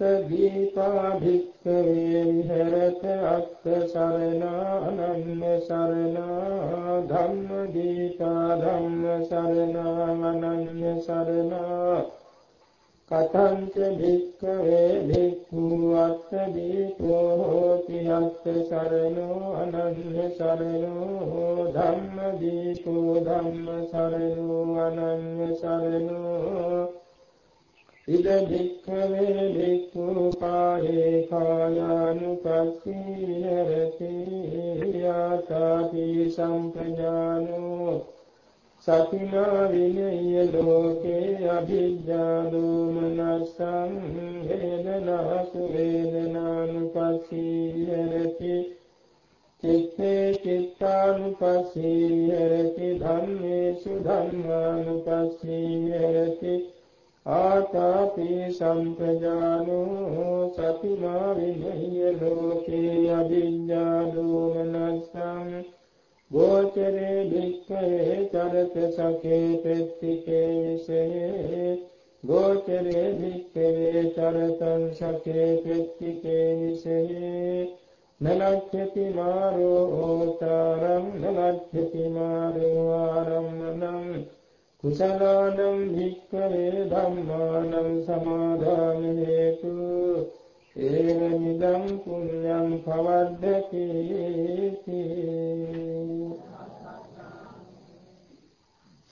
අත්ත දීපා භික්ඛවේ විහෙරත අත්ත සරණා අනන්‍ය සරණා ධම්ම දීපා ධම්ම සරණා අනන්‍ය සරණා කතංච භික්ඛවේ භික්ඛු අත්ත දීපෝ හෝති අත්ත සරණෝ අනන්‍ය සරණෝ ධම්ම දීපෝ ධම්ම සරණෝ අනන්‍ය සරණෝ ඉද භික්ඛවේ භික්ඛු කායේ කායානුපස්සී විහෙරති යාතාපි සම්පජානෝ සතිනා විනය්‍ය ලෝකේ අභිජ්ජා දෝමනස්සං වේදනාසු වේදනානුපස්සී විහෙරති චිත්තේ චිත්තානුපස්සී විහෙරති ධම්මේසු ධම්මානුපස්සී විහෙරති ආතාපි සම්පජානෝ සතිමා විනය්‍ය ලෝකේ අභිඤ්ඤා දෝමනස්සං ගෝචරේ භික්ඛවේ චරත සකේ පෙත්තිකේ විසේ ගෝචරේ භික්ඛවේ චරතං සකේ පෙත්තිකේ විසේ නලච්ඡති මාරෝ ඕතරං නලච්ඡති මාරෝ ආරම්මනං කුසලානං භික්ඛවේ ධම්මානං සමාදාන හේතු ඒවනිදං පුඤ්ඤං පවද්දති.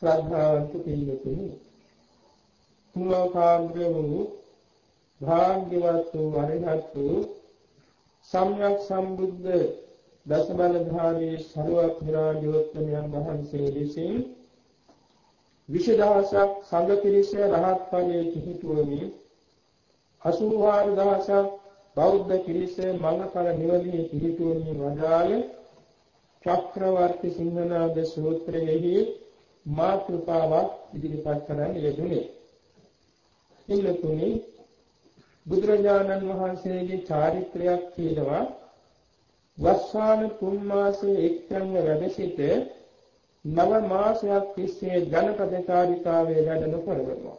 ශ්‍රද්ධාවන්ත පිළිතුරු තුලෝකාග්‍ර වූ භාග්‍යවත් වූ අරිහත් වූ සම්්‍යක් සම්බුද්ධ දසබලධාරී සරුවක් විරාජෝත්තමයන් වහන්සේ විසින් විශදහසක් සංඝ පිරිස රහත් ඵලයේ කිහිපුවමින් 84000ක් බෞද්ධ පිරිස මඟඵල නිවනේ කිහිපුවමින් වදාළ චක්‍රවර්ති සිංහනාද සූත්‍රයේහි මාතෘකාවක් ඉදිරිපත් කරන්න යෙදුනේ. ඉන්නතුනි බුදුරජාණන් වහන්සේගේ චාරිත්‍රයක් කියනවා වස්සාන තුන් මාසයේ එක්තැන්ව වැඩ සිට නව මාසයක් තිස්සේ ජනපද චාරිකාවේ වැඩ නොකරනවා.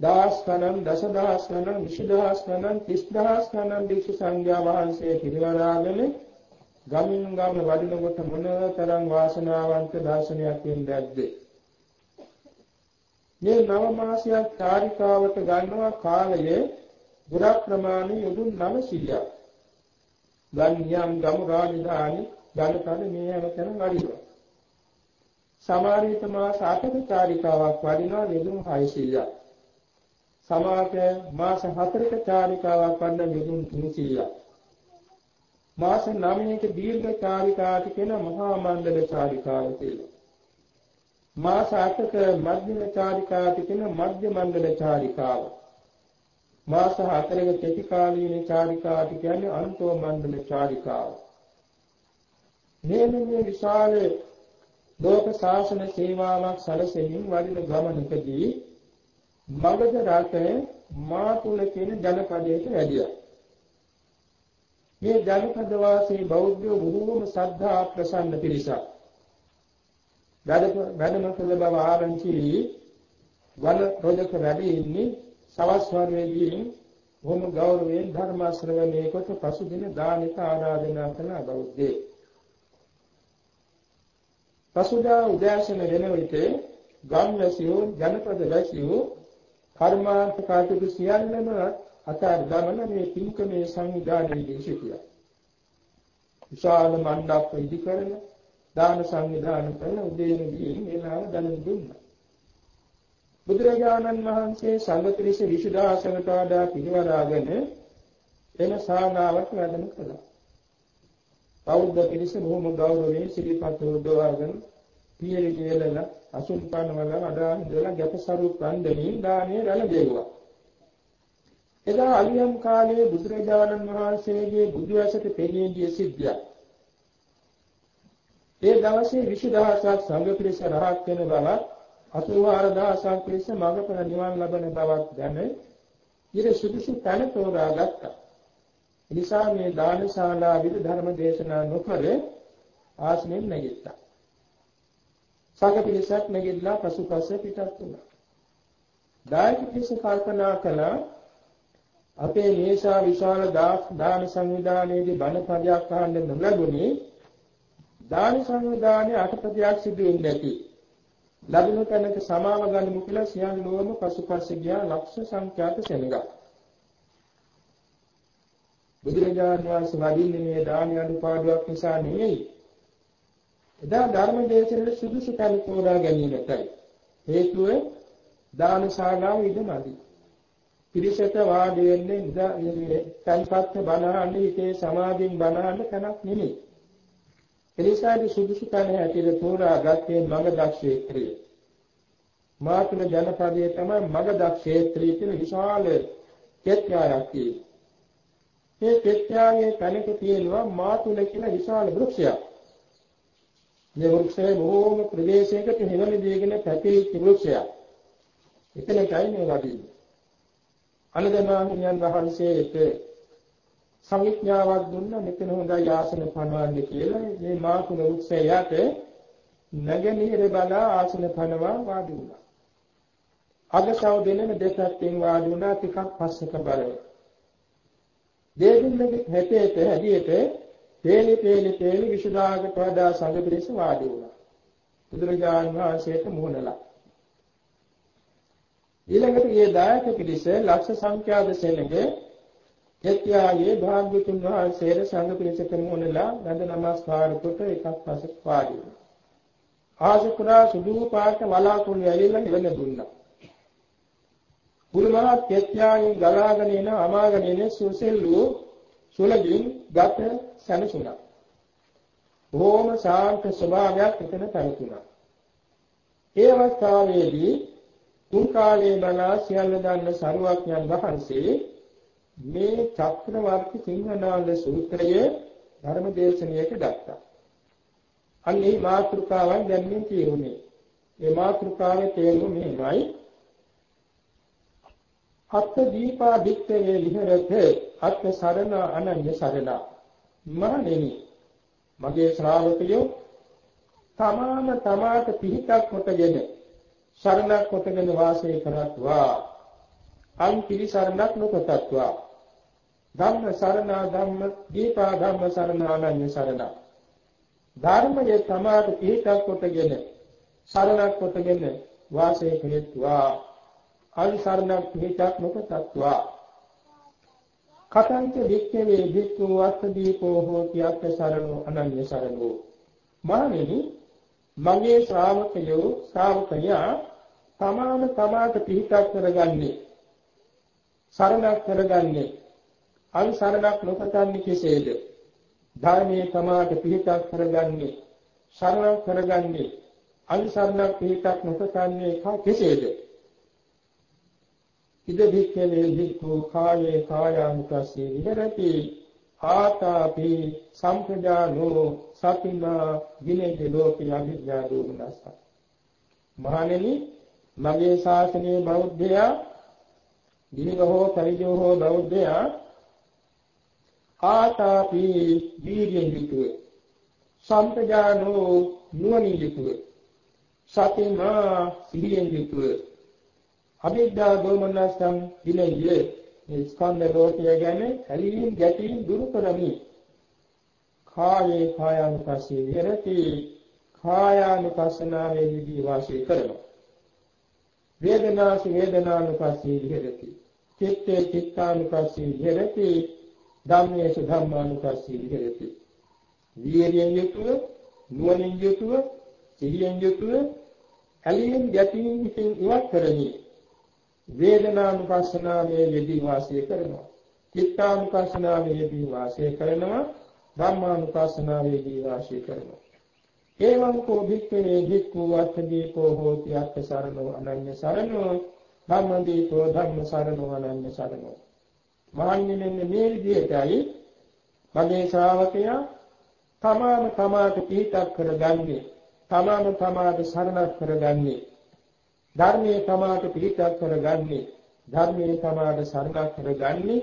දහස් ගණන් දසදහස් ගණන් විශදහස් ගණන් තිස්දහස් ගණන් භික්ෂු සංඝයා වහන්සේ පිරිවරාගෙන ගමින් ගම වඩිනකොට මොනතරම් වාසනාවන්ත දර්ශනයක් වෙන්නේද මේ නව මාසයක් චාරිකාවට ගන්නවා කාලය ගුණ ප්‍රමාණය යොදුන් 900ක්. ගන්යම් ගම රාජධානි ජනපද මේ හැමතැනම වඩිනවා. සමාරිත මාස 8ක චාරිකාවක් වඩිනවා යෙදුම් 600ක්. සමාක මාස 4ක චාරිකාවක් වඩන යෙදුම් 300ක්. මාස 9ක දීර්ඝ චාරිකාවට කියන මහා මණ්ඩල චාරිකාව කියලා. මාස 8ක මධ්‍යම චාරිකාවට කියන මධ්‍ය මණ්ඩල චාරිකාව. මාස 4ක කෙටි කාලීන චාරිකාවට කියන්නේ අන්තෝ මණ්ඩල චාරිකාව. මේ මේ විශාල ලෝක ශාසන සේවාවක් සැලසෙමින් වඩින ගමනකදී මගධ රටේ මාතුල කියන ජනපදයට වැඩියා. මේ ජනපද වාසී බෞද්ධ බොහෝම ශ්‍රද්ධා ප්‍රසන්න පිරිසක්. වැඩම කළ බව ආරංචි වන රොජක වැඩි ඉන්නේ සවස් වරුවේදී බොහොම ගෞරවයෙන් ධර්ම ශ්‍රවණය කොට පසුදින දානික ආරාධනා කළ බෞද්ධයෙක්. පසුදා උදෑසන වෙන විට ගම්වැසියෝ ජනපද වැසියෝ කර්මාන්ත කාටු සියල්ලම අතර ගමන මේ පින්කමේ සංවිධානයේදී සිටියා. විශාල මණ්ඩප ඉදි කරන දාන සංවිධාන කරන උදේනදී එනවා දන් දුන්නා. බුදුරජාණන් වහන්සේ සංඝ ත්‍රිස විසුදාසනට වඩා පිරිවරාගෙන එන ශාලාවට වැඩම කළා. බෞද්ධ පිරිස බොහොම ගෞරවයෙන් සිරිපත් උදවාගෙන පියලි කියලා අසුන් පනවල අඩා ඉඳලා ගැපසරු කන්දමින් දානේ රැළ දෙවුවා. එදා අලියම් කාලයේ බුදුරජාණන් වහන්සේගේ බුදු ඇසට පෙනී ගිය සිද්ධියක්. ඒ දවසේ 20000ක් සංඝ පිරිස රහත් වෙන බවත් 84000ක් පිරිස මඟපර නිවන් ලබන බවක් දැන ඉර සුදුසු තැන තෝරා ගත්තා. එනිසා මේ දානශාලා විද ධර්ම දේශනා නොකර ආසනෙන් නැගිට්ටා. සංඝ පිරිසක් නැගිටලා පසුපස පිටත් වුණා. දායක පිරිස කල්පනා කළා අපේ මේසා විශාල දාන සංවිධානයේදී බණ පදයක් අහන්න නොලැබුණේ දාන සංවිධානයේ අටපදයක් සිදු වෙන්නේ නැති. ලැබුණු තැනක සමාව ගනිමු කියලා සියල්ලෝම පසුපස ගියා ලක්ෂ සංඛ්‍යාත සෙනඟ. බුදුරජාණන් වහන්සේ වදින්නේ මේ දාන අනුපාඩුවක් නිසා නෙවෙයි. එදා ධර්ම දේශනාවේ සුදුසු තැන තෝරා ගැනීමටයි. හේතුව දානශාලාව ඉදමදි. පිරිසට වාඩි වෙන්නේ ඉඳ තන්පත් බණහන්නේ හිතේ සමාධියෙන් බණහන්න තැනක් නෙමෙයි. එනිසාදී සුදුසු තැන හැටියට තෝරාගත්තේ මගධ ක්ෂේත්‍රය. මාතුල ජනපදයේ තමයි මගධ ක්ෂේත්‍රය කියන විශාල ක්ෂේත්‍රයක් තියෙන්නේ. මේ ක්ෂේත්‍රයේ තැනක තියෙනවා මාතුල කියන විශාල වෘක්ෂයක්. මේ වෘක්ෂය බොහෝම ප්‍රදේශයකට හෙවණ දීගෙන පැතිරිච්ච වෘක්ෂයක්. එතනයි මේ වදින්නේ. අනදමාහිමියන් වහන්සේට සංඥාවක් දුන්නා මෙතන හොඳයි ආසන පනවන්න කියලා මේ මාකුල උත්සවයට නැගෙනහිර බලා ආසන පනවා වාඩි වුණා. අගසව දෙනෙම දෙපැත්තෙන් වාඩි වුණා ටිකක් පස්සක බලව. දෙවිඳුන්ගේ හැටේට හැදියට තේලි තේලි තේලි විසුදාකට වඩා සංඝ පිරිස වාඩි වුණා. බුදුරජාණන් වහන්සේට මුහුණලා. ඊළඟට මේ දායක පිරිස ලක්ෂ සංඛ්‍යාත සෙනඟ එත්‍යාගේ භාග්‍යතුන් වහන්සේට සංඝ පිරිසට මුහුණලා නන්ද නමස්කාර කොට එකක් පසක් වාඩි වුණා. ආසකුරා සුදු පාට වලාකුළු ඇවිල්ලා ඉවන දුන්නා. පුරුමහත් එත්‍යාගෙන් ගලාගෙන එන අමාගෙන එන සුසෙල්ලු සුලගින් ගත සැනසුණා. බොහොම ශාන්ත ස්වභාවයක් එතන පැවතුණා. ඒ අවස්ථාවේදී තුන් කාලයේ බලා සියල්ල දන්න සරුවක්ඥන් වහන්සේ මේ චක්‍රවර්ති සිංහනාද සූත්‍රයේ ධර්ම දේශනාවට ගත්තා. අන්නේ මාතෘකාවන් දැන් මේ කියුනේ. මේ මාතෘකාවේ තේරුම මෙහෙමයි. අත්ථ දීපා දික්කේ විහෙරත අත්ථ සරණ අනන්‍ය සරණ මහණෙනි මගේ ශ්‍රාවකයෝ තමාම තමාට පිහිටක් කොටගෙන සරණක් කොටගෙන වාසය කරත්වා. අන් පිළිසරණක් නොකොටත්වා ධම්ම සරණ ධම්ම දීපා ධම්ම සරණ අනන්‍ය සරණ ධර්මයේ තමාට පිහිටක් කොටගෙන සරණක් කොටගෙන වාසය කෙරෙත්වා. අන් සරණක් පිහිටක් නොකොටත්වා කතංච වික්ඛවේ වික්ඛු අත්ථ දීපෝ හෝති අත්ථ සරණෝ අනන්‍ය සරණෝ. මහණෙනි මගේ ශ්‍රාවකයෝ ශ්‍රාවකයා තමාම තමාට පිහිටක් කරගන්නේ සරණක් කරගන්නේ අන්සරණක් නොකතන්නේ කෙසේද? ධර්මයේ තමාට පිහිටක් කරගන්නේ සරණක් කරගන්නේ අන්සරණක් පිහිටක් නොකතන්නේ කෙසේද? ඉද වික්ඛවේ වික්ඛු කායේ කායානුකස්සී විහෙරති. ආතාපි සම්පජානෝ සතිනා විනේද ලෝකේ අභිඥා දෝමනස මහණෙනි මගේ ශාසනයේ බෞද්ධයා දිනගහෝ පරිජෝ හෝ බෞද්ධයා ආතාපි වීර්යෙන් යුතුව සම්පජානෝ නුවණින් යුතුව සතිනා සිහියෙන් යුතුව අභිඥා දෝමනසං විනේය මේ ස්කන්ධ ලෝකය ගැන ඇලීම් ගැටීම් දුරු කරමි. කායේ කායානුපස්සී විහෙරති කායානුපස්සනාවේදී වාසය කරනවා. වේදනාසි වේදනානුපස්සී විහෙරති. චිත්තේ චිත්තානුපස්සී විහෙරති. ධම්මේසු ධම්මානුපස්සී විහෙරති. වීර්යයෙන් යුතුව නුවණින් යුතුව සිහියෙන් යුතුව ඇලීම් ගැටීම් හිතින් ඉවත් කරමි. වේදනානුපස්සනාවේ යෙදී වාසය කරනවා. චිත්තානුපස්සනාවේ යෙදී වාසය කරනවා. ධම්මානුපස්සනාවේ යෙදී වාසය කරනවා. එවං කෝ භික්ඛවේ භික්ඛු අත්ථදීපෝ හෝති අත්ථ සරණෝ අනන්‍ය සරණෝ ධම්මදීපෝ ධම්ම සරණෝ අනන්‍ය සරණෝ මහන්නේ මෙන්න මේ විදිහටයි මගේ ශ්‍රාවකයා තමාම තමාට පිටක් කරගන්නේ තමාම තමාට සරණක් කරගන්නේ ධර්මයේ තමාට පිටක් කරගන්නේ ධර්මයේ තමාට සරණක් කරගන්නේ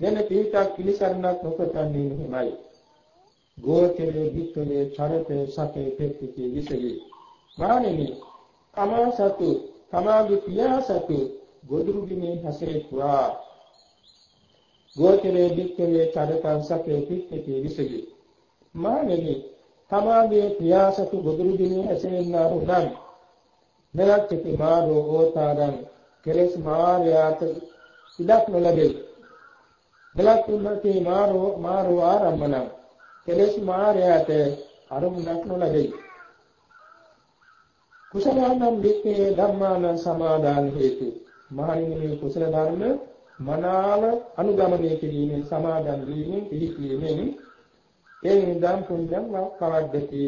වෙන පිටක් පිළිසරණක් නොකරන්නේ මෙහිමයි. ගෝචරේ වික්කලේ චරතේ සතේ පෙත්තිකේ විසලේ මානෙනි තමා සතු තමාගේ පියා සතු ගොදුරු බිමේ හැසිරෙත්වා ගෝචරේ වික්කලේ චරතං සතේ පෙත්තිකේ විසලේ මානෙනි තමාගේ පියා සතු ගොදුරු බිමේ හැසිරෙන්නා වූ නම් මෙලක් චති මාරෝ ඕතාරං කෙලස් මාර්යාත ඉඩක් නොලැබේ මෙලක් තුන්හතේ මාරෝ මාරෝ ආරම්මණං කෙලෙස් මායයට අරමුණක් නොලැබෙයි. කුසලානම් වික්කේ ධම්මාන සමාදාන හේතු. මහණෙනි මේ කුසල ධර්ම මනාව අනුගමනය කිරීමෙන් සමාදන් වීමෙන් පිළිපීමෙන් ඒ නිදම් පුණ්‍යම් වක්කවද්දති.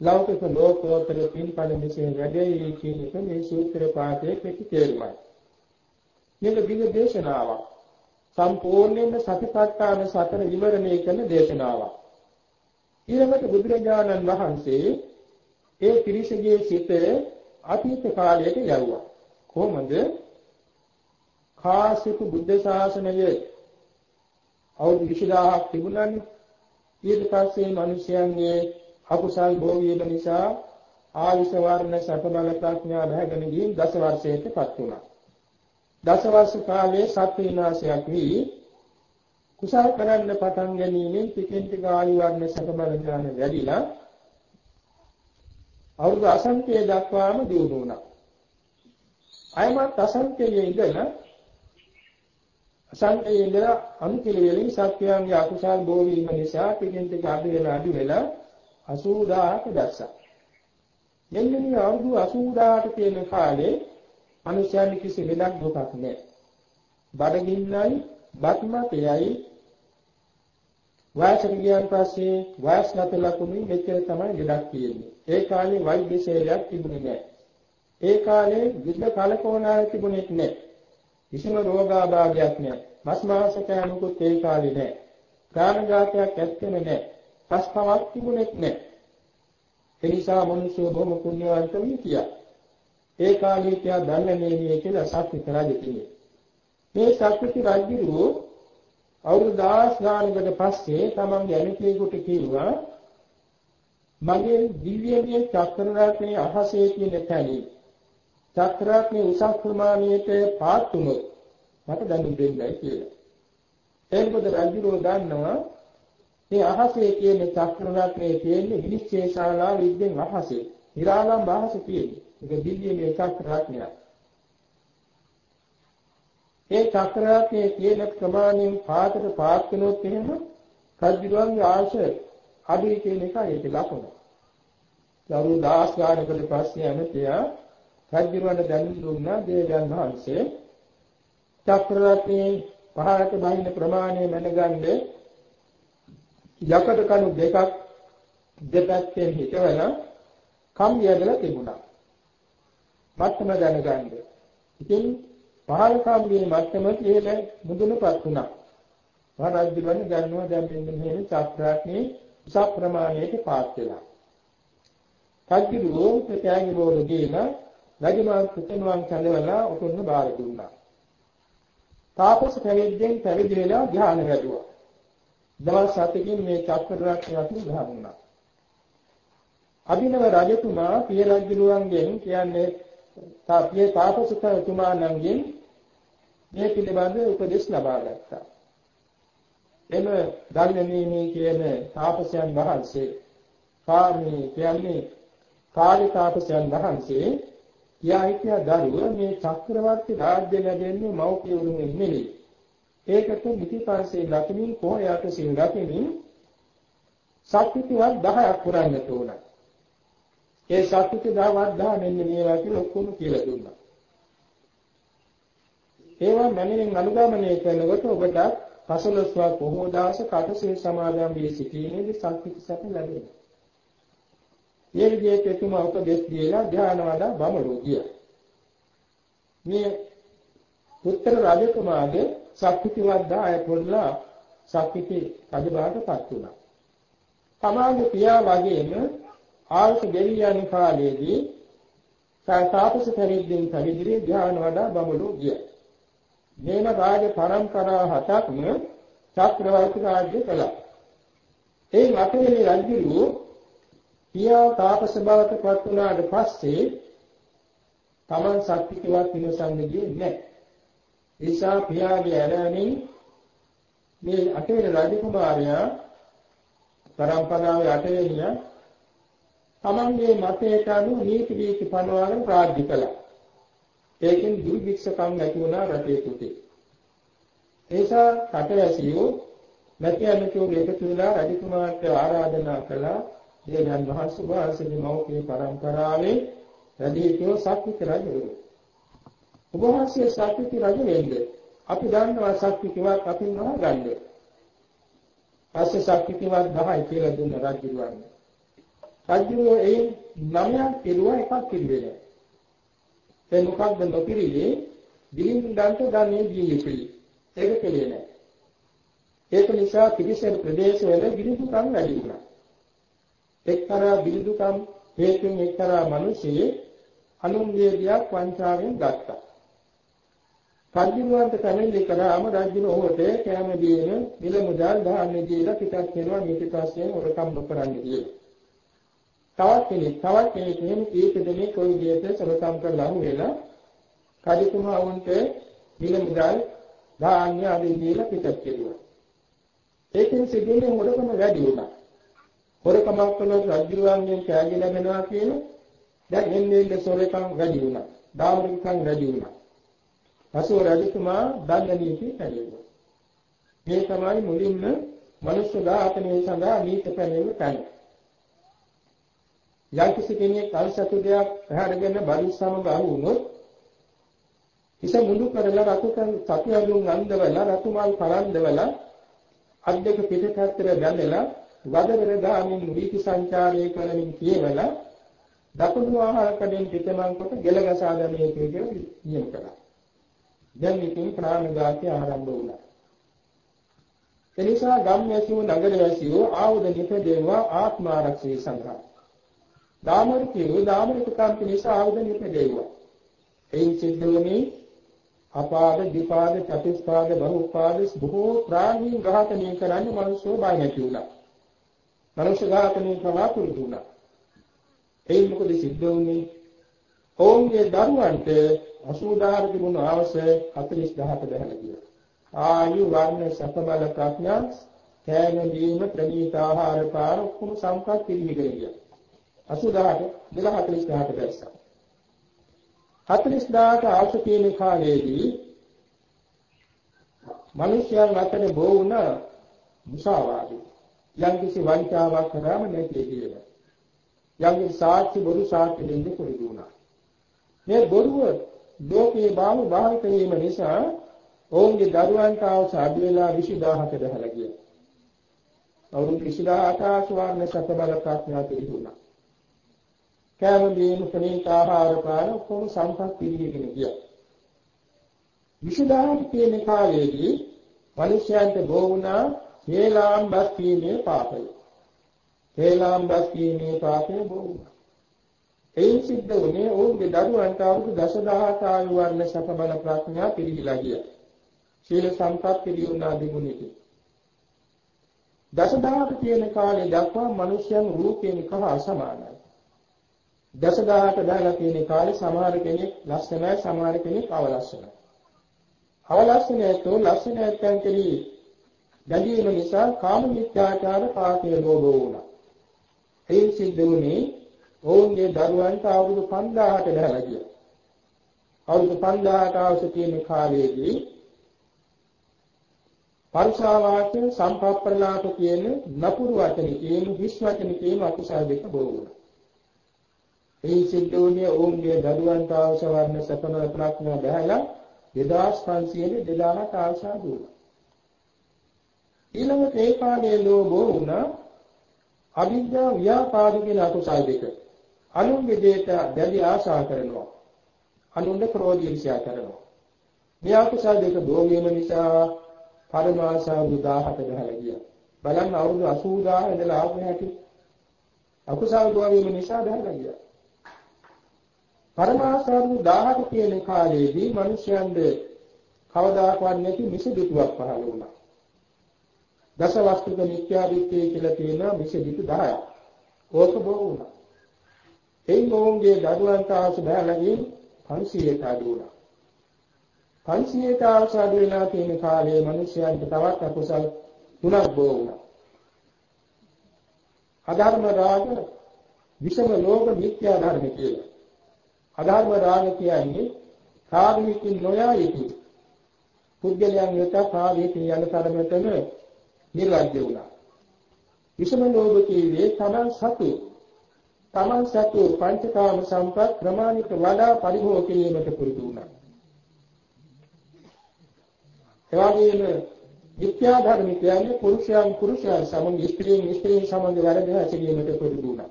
ලෞකික ලෝකෝත්තර පින්පල මෙසේ වැඩේ කියන එක මේ සූත්‍ර පාඨයේ කෙටි තේරුමයි. මේක දිග දේශනාවක්. සම්පූර්ණයෙන්ම සතිපට්ඨාන සතර විවරණය කරන දේශනාවක්. ඊළඟට බුදුරජාණන් වහන්සේ ඒ පිරිසගේ සිත අතීත කාලයට යවුවා. කොහොමද? කාශ්‍යප බුද්ධ ශාසනයේ අවුරුදු 20000ක් තිබුණානේ. ඊට පස්සේ මිනිසයන්ගේ අකුසල් භෝගීම නිසා ආයුෂ වර්ණ සැප බල ප්‍රඥා බහගෙන ගින් දස වර්ෂයකටපත් වුණා. දස වර්ෂ කාලයේ සත්‍ය විනාශයක් වී කුසල් කරන්න පටන් ගැනීමෙන් ටිකෙන් ටික ආයු වර්ණ සකබල ඥාන වැඩිලා අවුරුදු අසංඛ්‍යය දක්වාම දියුණු වුණා. අයමත් අසංඛ්‍යයේ ඉඳලා අසංඛ්‍යයේ ඉඳලා අනුකිලෙලින් සත්‍යයන්ගේ අකුසල් බෝ වීම නිසා ටිකෙන් ටික අඩු වෙලා අඩු වෙලා 80000ක දැස්සා. මෙන්න මේ අවුරුදු 80000ට තියෙන කාලේ මිනිස්යන් කිසි වෙනක් දුකක් නැහැ. බඩගින්නයි බත්මතයයි වයසට ගියන් පස්සේ වයස්ගත ලකුණු මෙච්චර තමයි ලෙඩක් තියෙන්නේ. ඒ කාලේ වෛද්‍ය සේවයක් තිබුණේ නැහැ. ඒ කාලේ විද්‍ය කලකෝණාය තිබුණෙත් නැහැ. කිසිම රෝගාබාධයක් නැහැ. මස් මාංශ කෑමකුත් ඒ කාලේ නැහැ. ප්‍රාණඝාතයක් ඇත්තෙම නැහැ. පස්පවක් තිබුණෙත් නැහැ. ඒ නිසා මිනිස්සු බොහොම පුණ්‍යවන්ත වී කියා. ඒ කාලේ කියා දන්නේමේ කියලා සත්‍ය කරජිතිනේ. මේ සත්‍ය රජුරු අවුරුදු 10 ගානකට පස්සේ තමන්ගේ අනිතේකට කිව්වා මගේ දිව්‍යමය චක්‍රරත්නයේ අහසේ තියෙන තැනි චක්‍රරත්නයේ උසස් ප්‍රමාණයට පාත් වුණොත් මට දැනුම් දෙන්නයි කියලා. එතකොට රජුරෝ දන්නවා මේ අහසේ තියෙන චක්‍රරත්නයේ තියෙන විනිශ්චය ශාලා විද්‍යෙන් අහසේ. ඉරාලම් භාෂ තියෙන්නේ. ඒක දිව්‍යමය චක්‍රරත්නයක්. ඒ චක්‍රාත්මයේ තියෙන ප්‍රමාණයෙන් පාතට පාත් වෙනොත් එහෙම රජුගේ ආශය අඩුයි කියන එකයි ඒක ලකුණ. දරු 10 ගානකට පස්සේ යනතියා රජුරවන්න දැනුම් දුන්නා දේවයන් වහන්සේ චක්‍රාත්මයේ පහකට බහින ප්‍රමාණය මැනගන්න යකඩ කණු දෙකක් දෙපැත්තෙන් හිටවලා කම් යදලා තිබුණා. මත්තම දැනගන්න. ඉතින් පහළකම්ගේ මට්ටමට ඉහළ මුදුනපත් වුණා. මහරජුන් ගන්නවා දැන් මෙන්න මෙහෙම චක්‍රාත්මේ උස ප්‍රමාණයට පාත් වෙලා. කජ්ජිරෝ ප්‍රත්‍යයන් බෝල දීන රජමාන් පුතණුවන් කඳවලා උතුන්න බාර දුන්නා. තාපස පැවිද්දෙන් පැවිදි වෙලා ධ්‍යාන වැඩුවා. දවස් 7කින් මේ චක්‍රාත්මය අතුරු ගහනවා. අභිනව රජතුමා පිය රජුරුවන්ගෙන් කියන්නේ තාපිය තාපසතුමාණන්ගෙන් මේ පිළිබඳ උපදෙස් ලබා ගත්තා. එම ධර්මනීමේ කියන තාපසයන් වහන්සේ කාමී කියන්නේ කාලි තාපසයන් වහන්සේ කියා හිටියා දරුව මේ චක්‍රවර්ති රාජ්‍ය ලැබෙන්නේ මෞඛ්‍ය උරුමෙන් නෙවෙයි. ඒකට නිතිපන්සේ ලකිනින් කොහොයාට සිල් ලකිනින් සත්‍විතවත් 10ක් පුරන්නට ඕන. ඒ සත්‍විත 10ක් 10 මෙන්න මේවා කියලා ඔක්කොම කියලා දුන්නා. ඒවා මනමින් අනුගමනය කරනකොට ඔබට පසළොස්වක් බොහෝ දාස කටසේ සමාදන් වී සිටීමේදී සංකීර්ණ සැප ලැබෙනවා. මේ විදිහට එතුමා උපදෙස් දීලා ධ්‍යාන වඩා බමුණු ගියා. මේ උත්තර රජකුමාරගේ සක්විතිවත් දාය පොල්ලා සක්විති රජබාටපත් වුණා. තමාගේ පියා වගේම ආයුෂ ගෙවි යන කාලයේදී තාපස පරිද්දෙන් පරිදිරි ධ්‍යාන වඩා බමුණු ගියා. මේන රාජ පරම්පරා හතක්ම චක්‍රවර්ති රාජ්‍ය කළා. ඒ අතේ රජුරු පියා තාපස බවට පත් වුණාට පස්සේ තමන් සත්‍විකවත් විමසන්නේ නැහැ. ඒසා පියාගේ ඇරණින් මේ අටේ රජකුමාරයා පරම්පරාවේ අටේනිය තමන්ගේ මතයට අනුව නීති රීති පනවාගෙන රාජ්‍ය කළා. ඒකෙන් දුර්භික්ෂකම් නැති වුණා රටේ තුතේ. ඒසා රටවැසියෝ නැති අනුකූල එකතු වෙලා රජකුමාරට ආරාධනා කළා දෙවියන් වහන්සේ වාසයේ මෞඛ්‍ය පරම්පරාවේ රජීකෝ සක්විති රජවරු. ඔබ වහන්සේ සක්විති රජ වෙන්නේ අපි දන්නවා සක්විතිවත් අපි නහගන්නේ. පස්සේ සක්විතිවත් 10 කියලා දුන්න රජුවන්නේ. රජුව ඒ නමයක් කෙරුවා එකක් කිව්වේ නෑ. ඒ මොකක්ද නොකිරිලේ දිලින්දන්ට ගන්නේ ජීවිතේ. ඒක කෙලේ නෑ. ඒක නිසා පිරිසෙන් ප්‍රදේශවල බිරිඳුකම් වැඩි වුණා. එක්තරා බිරිඳුකම් හේතුන් එක්තරා මිනිසෙක් අනුන්ගේ දියක් වංචාවෙන් ගත්තා. රජුවන්ට කැමැලි කරාම රජුන ඔහුට කැම දීන මිල මුදල් දාන්න දීලා පිටත් වෙනවා මේක පස්සේ හොරකම් නොකරන්න කියලා. තවත් කෙනෙක් තවත් කෙනෙක් මෙහෙම කීප දෙනෙක් කොයි විදිහට සලකම් කරලා වෙලා කඩිතුමා වුන්ට මිල මුදල් දාන්න ආදී දීලා පිටත් කෙරුවා. ඒකෙන් සිදුවෙන්නේ හොරකම වැඩි වුණා. හොරකමක් කළොත් රජුවන්ගෙන් කෑගි ලැබෙනවා කියන දැන් එන්නේ ඉන්න සොරකම් වැඩි වුණා. දාමරිකම් වැඩි වුණා. පසුව රජතුමා දන්න නීති පැනෙවුවා. මේ තමයි මුලින්ම මනුෂ්‍ය ඝාතනය සඳහා නීති පැනෙවු තැන. යම් කිසි කෙනෙක් අල්සතු දෙයක් පැහැරගෙන බලිස් සමග අහු වුණොත් හිස මුඩු කරලා රතුකන් සතු ඇඳුම් අන්දවලා රතුමල් පරන්දවලා අත් දෙක පිටපැත්තට බැඳලා වදවර දාමින් වීති සංචාරය කරමින් කියවලා දකුණු ආහාර කඩෙන් පිටමන් කොට ගෙල ගසා දැමිය කියලා නියම කළා. දැන් ඉතින් ප්‍රාණඝාතය ආරම්භ වුණා. එනිසා ගම් වැසියෝ නගර වැසියෝ ආයුධ නිපදේවා ආත්ම ආරක්ෂය සඳහා. දාමරිකයෝ දාමරික කම්ප නිසා ආයුධ නිපදේවා. එයින් සිද්ධ වුණේ අපාද, දීපාද, චතුස්පාද, බහුපාද බොහෝ ප්‍රාණීන් ඝාතනය කරන්නේ මිනිස්සු බය නැති වුණා. මනුෂ්‍ය ඝාතනය කළා පුරුදු වුණා. එයින් මොකද සිද්ධ වුණේ? ඔවුන්ගේ දරුවන්ට 80000 තිබුණු අවශ්‍ය 40000ට බැහැලා ගියා. ආයු වර්ණ සැප බල ප්‍රඥා කෑම දීම ප්‍රණීත ආහාර පාන ඔක්කොම සම්පත් පිළිමිගෙන ගියා. 80000ට 24000ට බැස්සා. 40000ට අවශ්‍ය තියෙන කාලයේදී මිනිස්යන් අතර බෝ වුණ මුසාවාදී යම් කිසි වංචාවක් කරාම නැති කියලා. යම් කිසි සාක්ෂි බොරු සාක්ෂි දෙන්න පුරුදු වුණා. මේ බොරුව ලෝකේ බාහුව භාවිත වීම නිසා ඔවුන්ගේ දරුවන්ට අවශ්‍ය අඩු වෙලා 20000කට බහලා ගියා. අවුරුදු 20000ට ආස්වාර්ණ සත බල ප්‍රඥා පිළිතුණා. කෑම බීම සනීත ආහාර පාන කොහොම සම්පත් පිළිගෙන ගියා. 20000ට කියන කාලයේදී මිනිසයන්ට බෝ වුණා හේලාම් බස් කීමේ පාපය. හේලාම් බස් කීමේ පාපය බෝ වුණා. එයින් සිද්ධ වුණේ ඔවුන්ගේ දරුවන්ට අවුරුදු දසදහසක ආයු වර්ණ සැප බල ප්‍රඥා පිළිහිලා ගියා. සීල සම්පත් පිළිුණා දිනුනෙති. දසදහක තියෙන කාලේ දක්වා මිනිසයන් රූපයෙන් කහ අසමානයි. දසදහකට දාලා තියෙන කාලේ සමහර කෙනෙක් ලස්සනයි සමහර කෙනෙක් අවලස්සනයි. අවලස්සනයතෝ ලස්සනයයන් කෙරෙහි ගැඹීම නිසා කාම මිත්‍යාචාර පාපය ලෝභ වුණා. එයින් සිද්ධ වුණේ ඔවුන්ගේ දරුවන්ට අවුරුදු 5000ට බහලා ගියා. අවුරුදු 5000ට අවශ්‍ය තියෙන කාලයේදී පරිසාවාචන සම්පප්පරලාප කියන නපුරු වචන කියන හිස් වචන කියන අකුසල දෙක බොරු වුණා. ඒ සිද්ධෝනිය ඔවුන්ගේ දරුවන්ට අවශ්‍ය වර්ණ සතන ප්‍රඥා බහලා 2500 2000ට ආශා දුන්නා. ඊළඟට ඒ කාලයේ ලෝභෝ වුණා අවිද්‍යාව ව්‍යාපාද කියන අකුසල දෙක. අනුන්ගේ දෙයට දැඩි ආශා කරනවා. අනුන්ගේ ක්‍රෝධ ඊර්ෂ්‍යා කරනවා. මේ අකුසල් දෙක භෝගීම නිසා පරමාසාරු 17 ගහලා ගියා. බලන්න අවුරුදු 80000 ඉඳලා ආපු හැටි. අකුසල් භෝගීම නිසා දහලා ගියා. පරමාසාරු 17 කියන කාලේදී මිනිස්යන්ගේ කවදාකවත් නැති මිසදිටුවක් පහළ වුණා. දසවස්තුක මිත්‍යාදිත්‍ය කියලා තියෙනවා මිසදිටු 10ක්. ඕක බෝ වුණා. එයින් මොවුන්ගේ දරුවන්ට ආසු බැලගින් 500ට අඩු වුණා. 500ට ආසු අඩු වෙලා තියෙන කාලයේ මිනිස්යන්ට තවත් අකුසල් තුනක් බෝ වුණා. අධර්ම රාග විෂම ලෝක මිත්‍යා ධර්ම කියලා. අධර්ම රාග කියන්නේ කාමීකින් නොයා යුතුයි. පුද්ගලයන් වෙත කාමීකින් යන තරමටම නිර්ලජ්‍ය වුණා. විෂම ලෝභ කීවේ තමන් සතු තමන් සතු පංචකාම සම්පත් ප්‍රමාණික වඩා පරිභෝග කිරීමට පුරුදු වුණා. එවාගෙම විද්‍යා ධර්ම කියන්නේ පුරුෂයන් පුරුෂයන් සමග ස්ත්‍රීන් ස්ත්‍රීන් සමග වැඩ හැසිරීමට පුරුදු වුණා.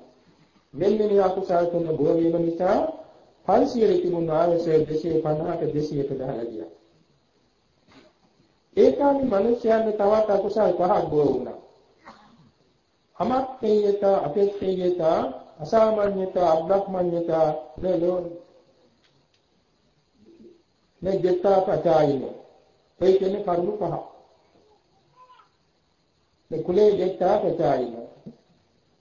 මෙන්න මේ අකුසල තුන බෝ වීම නිසා 500 තිබුණු ආයසය 250ට 200ට දාලා ගියා. ඒ කාලේ මිනිස්යන්ට තවත් අකුසල් පහක් බෝ වුණා. අමත්තේයත අපේක්ෂේයත අසාමාන්‍යත අබ්‍රහ්මඤ්ඤත නලෝ නෙජ්ජතා පචායින ඒ කියන්නේ කරුණු පහ. මේ කුලේ දෙත්තා පචායින.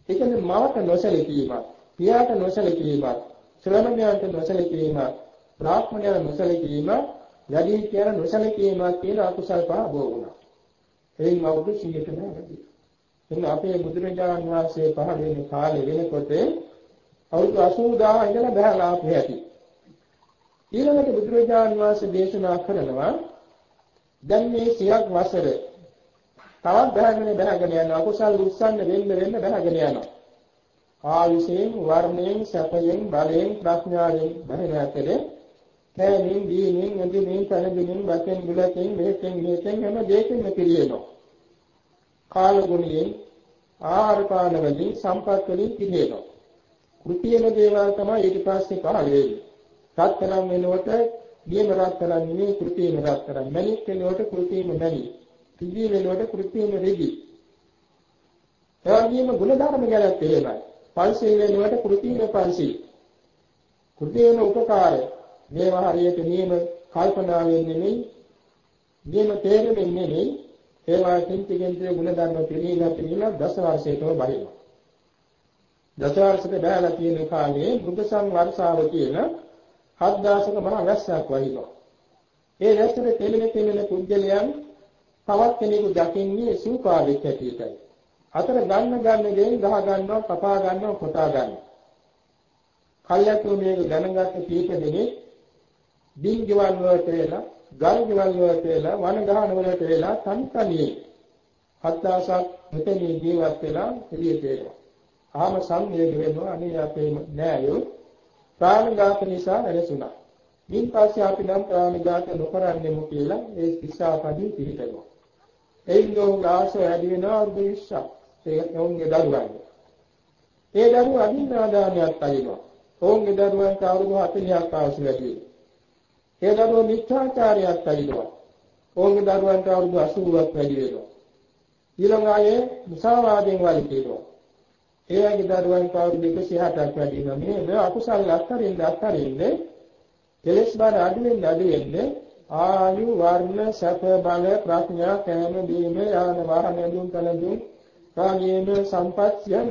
ඒ කියන්නේ මවට නොසලකීමක්, පියාට නොසලකීමක්, ශ්‍රමණයන්ට නොසලකීමක්, බ්‍රාහ්මණයන්ට නොසලකීමක්, යදී කියන නොසලකීමක් කියන අකුසල් පහ බෝ වුණා. එයින් අවුරුදු 100කට වැඩි. එන්න අපේ බුදුරජාණන් වහන්සේ පහළ වෙන කාලේ වෙනකොට අවුරුදු 80000 ඉඳලා බහැලා ආපු හැටි. ඊළඟට බුදුරජාණන් වහන්සේ දේශනා කරනවා දැන් මේ සියක් වසර තවත් බහගෙන බහගෙන යන අකුසල් උස්සන්න වෙන්න වෙන්න බහගෙන යනවා. ආයුෂයෙන් වර්ණයෙන් සැපයෙන් බලයෙන් ප්‍රඥාවෙන් බහගෙන ඇතේ කෑමින් දීමින් ඇඳිමින් පැනදීමින් වශයෙන් බුලකින් මේකෙන් මේකෙන් හැම දෙයකින්ම පිළියෙනවා. කාල ගුණයෙන් ආහාර පාන වලින් සම්පත් වලින් පිළියෙනවා. කෘතියන දේවල් තමයි ඊට පස්සේ පහළ වෙන්නේ. රත්තරන් වෙනකොට නියම රත්තරන් නෙමෙයි කෘතියන රත්තරන්. මණික් වෙනකොට කෘතියන මණික්. රිදි වෙනකොට කෘතියන රිදි. එවැගේම ගුණධර්ම ගැනත් එහෙමයි. පංචශීල වෙනකොට කෘතියන පංචශීල. කෘතියන උපකාරය මේවා හරියට නියම කල්පනාවෙන් නෙමෙයි නියම තේරෙන්නේ නෙමෙයි ඒවා කිංචිකෙන්තේ ගුණ ධර්ම පිළිලා පිළිලා දස වර්ෂයකම බහිනවා දස වර්ෂක බැලලා තියෙන කාලේ බුද්ධ සංවර්ෂාව කියන හත් දාසක මහා වැස්සක් වහිනවා. ඒ වැස්සට තෙලෙන තෙලෙන පුද්ගලයන් තවත් කෙනෙකු දකින්නේ සූපාවෙක් හැටියටයි. අතර ගන්න ගන්න දෙයින් ගහ ගන්නවා කපා ගන්නවා කොටා ගන්නවා. කල්යතු මේක දැනගත්ත කීප දෙනෙක් දින් ගෙවල් වලට වෙලා, ගල් ගෙවල් වලට වෙලා, වන ගහන වලට වෙලා තනිතනියේ හත්දාසක් මෙතනින් ජීවත් වෙලා එළියට එනවා. ආම සංවේග වෙනවා අනේ අපේ නෑයෝ ප්‍රාණඝාත නිසා ඇලසුණා. මින් පස්සේ අපි නම් ප්‍රාණඝාත නොකරන්නෙමු කියලා ඒ ශික්ෂාපදී පිළිපෙනවා. එයින් නෝ ආශය වැඩි වෙනවා අර්ධවිශ්ස. ඒ ඔවුන්ගේ දරුවන්. ඒ දරුවෝ අදින්නාදානියක් අදිනවා. ඔවුන්ගේ දරුවන්ට අවුරුදු 40ක් ආයුෂ වැඩි වෙනවා. ඒ දරුවෝ මිත්‍යාචාරයක් ඇවිල්ලා. ඕන්ගේ දරුවන්ට අවුරුදු 80ක් වැඩි වෙනවා. ඊළඟ ආයේ මුසාවාදයෙන් වළකිනවා. ඒ වගේ දරුවන්ට අවුරුදු 160ක් වැඩි වෙනවා. මේ අකුසල අත්තරින්ද අත්තරින්ද කෙලස් බාර අඩු වෙන්න අඩු වෙන්න ආයු වර්ණ සැප බල ප්‍රඥා කෑම බීම යාන වාහන දුන් කලදුන් කාගේම සම්පත් සියල්ල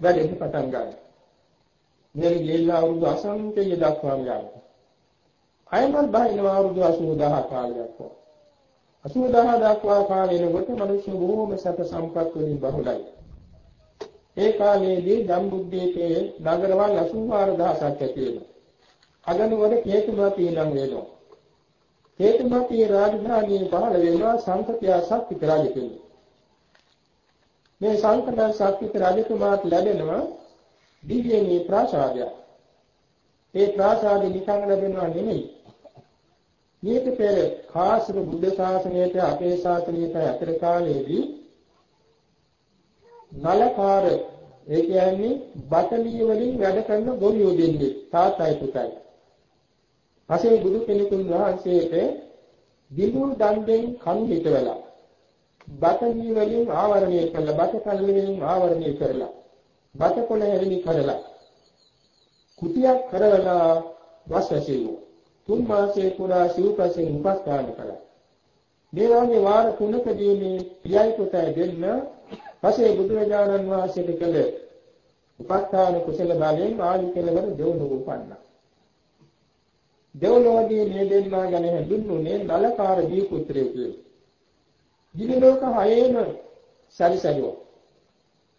වැඩෙන්න පටන් ගන්නවා. මේ ගිහිල්ලා අවුරුදු අසංඛ්‍යය දක්වාම යනවා. අයමත් බහිනවා අවුරුදු 80000 කාලයක් වෝ. 80000 දක්වා කාලෙනකොට මිනිස්සු බොහෝම සැප සම්පත් වලින් බහුලයි. ඒ කාලයේදී ජම්බුද්දීපේ නගරවල් 84000ක් ඇති වෙනවා. අගනුවර කේතුමති නම් වෙනවා. කේතුමති රාජධානියේ පහළ වෙනවා සංකතිය ශක්තික රජකෙනෙක්. මේ සංකත ශක්තික රජතුමාට ලැබෙනවා දිව්‍යමය ප්‍රාසාදයක්. ඒ ප්‍රාසාදෙ නිකන් ලැබෙනවා නෙමෙයි. මේක පෙර කාශ්‍යප බුද්ධ ශාසනයට අපේ ශාසනයට අතර කාලයේදී නලකාර ඒ කියන්නේ බටලිය වලින් වැඩ කරන ගොවියෝ දෙන්නේ තාත්තයි පුතයි. පසේ බුදු කෙනෙකුන් වහන්සේට දිනු දණ්ඩෙන් කන් හිටවලා බතනී වලින් ආවරණය කළා බත කල් වලින් ආවරණය කරලා බත කොළ හැරිලි කරලා කුටියක් කරවලා වස්වැසියු තුන් මාසයේ පුරා සිව්පසෙන් උපස්ථාන කළා. මේ වගේ වාර තුනකදී මේ පියයි පුතයි දෙන්න පසේ බුදුරජාණන් වහන්සේට කළ උපස්ථාන කුසල බලයෙන් ආදි කෙලවර දෙවොලු උපන්නා. දෙවොලෝදී මේ දෙන්නා ගැන හඳුන්වන්නේ නලකාර දී පුත්‍රයෙක්. කියලා දිවි ලෝක හයේම සැරිසරුවා.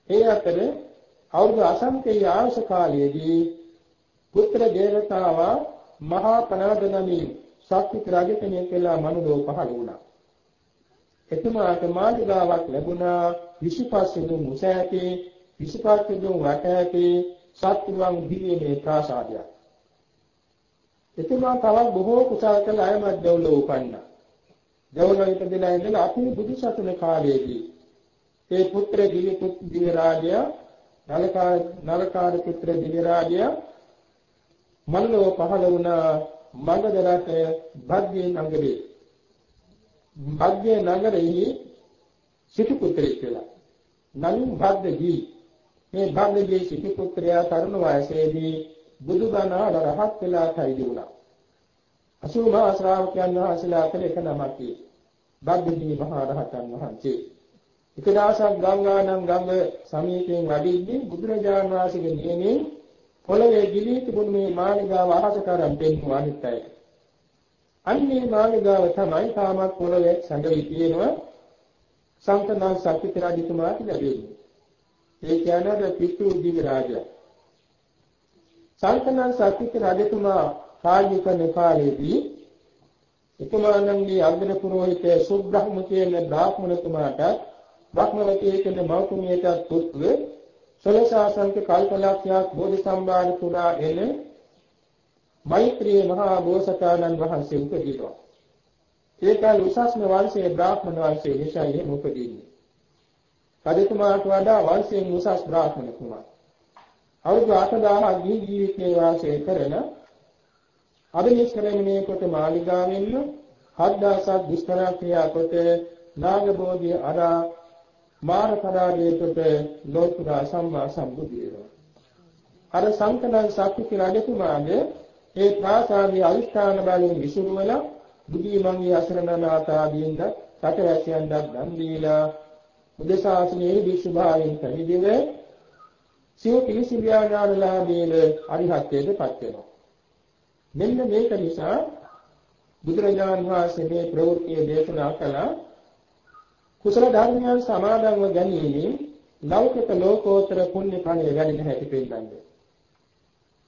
ඒ අතර අවුරුදු අසංඛ්‍ය ආයුෂ කාලයේදී පුත්‍ර දේවතාවා මහා පනාද නමින් ශක්ති රජ කෙනෙක් කියලා මනුලෝ පහළ වුණා. එතුමාට මාළිගාවක් ලැබුණා 25 දුම් උස ඇති 25 දුම් වට ඇති සත්තුරුවන් දිවිමේ ප්‍රාසාදයක්. එතුමා තවත් බොහෝ කුසල කළ අයමත් දෙව්ලොව උපන්නා. දෙවොල ඉපදලා ඉඳලා අපි බුදුසසුන කාලයේදී ඒ පුත්‍ර දිව්‍ය දිව්‍ය රාජ්‍ය නලකාර නලකාර පුත්‍ර දිව්‍ය රාජ්‍ය මල්ලෝ පහළ වුණ. මගධ රට භග්ගේ නගරේ. භග්ගේ නගරෙහි සිටු පුත්‍රයෙක් කියලා. නමින් භග්ගජී මේ භග්ගජී සිටු පුත්‍රයා තරුණ වයසේදී බුදුබණ රහත් වෙලා තයිදි වුණා. අසුමා ශ්‍රාවකයන් වහන්සේලා අතර එක නමක් බද්දදී මහා රහතන් වහන්සේ. එක දවසක් ගංගානම් ගඟ සමීපයෙන් වඩින්නේ බුදුරජාණන් වහන්සේගේ නියමයෙන් පොළවේ ගිලී තිබුණු මේ මාළිගාව අහසකරම් පෙන්වු අනිත් අයට. අන්නේ මාළිගාව තමයි තාමත් පොළවේ සැඟවි තියෙනවා සංකනා සක්විත රජතුමාට ලැබෙන්නේ. ඒ කියන්නේ පිටු දිවි රාජයා. සංකනා සක්විත රජතුමා කාර්ය කරන කාලයේදී එතුමාණන්ගේ අග්‍ර පුරෝහිත සුබ්‍රහ්ම කියන බ්‍රාහ්මණතුමාට බ්‍රහ්මවතී කියන මෞතුමියට පුත්‍ර සලසාසංක කල්පලක්ෂයක් බෝධි සම්භාර පුරා එන මෛත්‍රී මහා බෝසතාණන් වහන්සේ උපදීවා. ඒකල් උසස්ම වංශයේ බ්‍රාහ්මණ වංශයේ නිසා එහෙම උපදීන්නේ. කදිතුමාට වඩා වංශයෙන් උසස් බ්‍රාහ්මණ කුමාර. අවුරුදු 8000ක් ජීවිතේ වාසය කරන අභිනිෂ්ක්‍රමණය කොට මාලිගාවෙන්ම 7000ක් දුෂ්කර ක්‍රියා කොට නාගබෝධිය අරා මාර පරාජයකට ලෝතුරා සම්මා සම්බුද්ධ වෙනවා. අර සංකලන ශක්ති රජතුමාගේ ඒ ප්‍රාසාදී අවිස්ථාන බලයෙන් විසුරුවල බුද්ධි මංගී අසරණනාත ආදීන්ද රටවැසියන්ට දන් දීලා බුදසාසනයේ විසුභාවයෙන් පැවිදිව සිය පිළිසිවියාඥානලාභීන අරිහත්ත්වයට පත් වෙනවා. මෙන්න මේක නිසා බුදුරජාණන් වහන්සේ මේ ප්‍රවෘත්තිය දේශනා කළා කුසල ධර්මයන් සමාදන්ව ගැනීමෙන් ලෞකික ලෝකෝත්තර පුණ්‍ය ඵලය වැඩි නැති පිළිගන්නේ.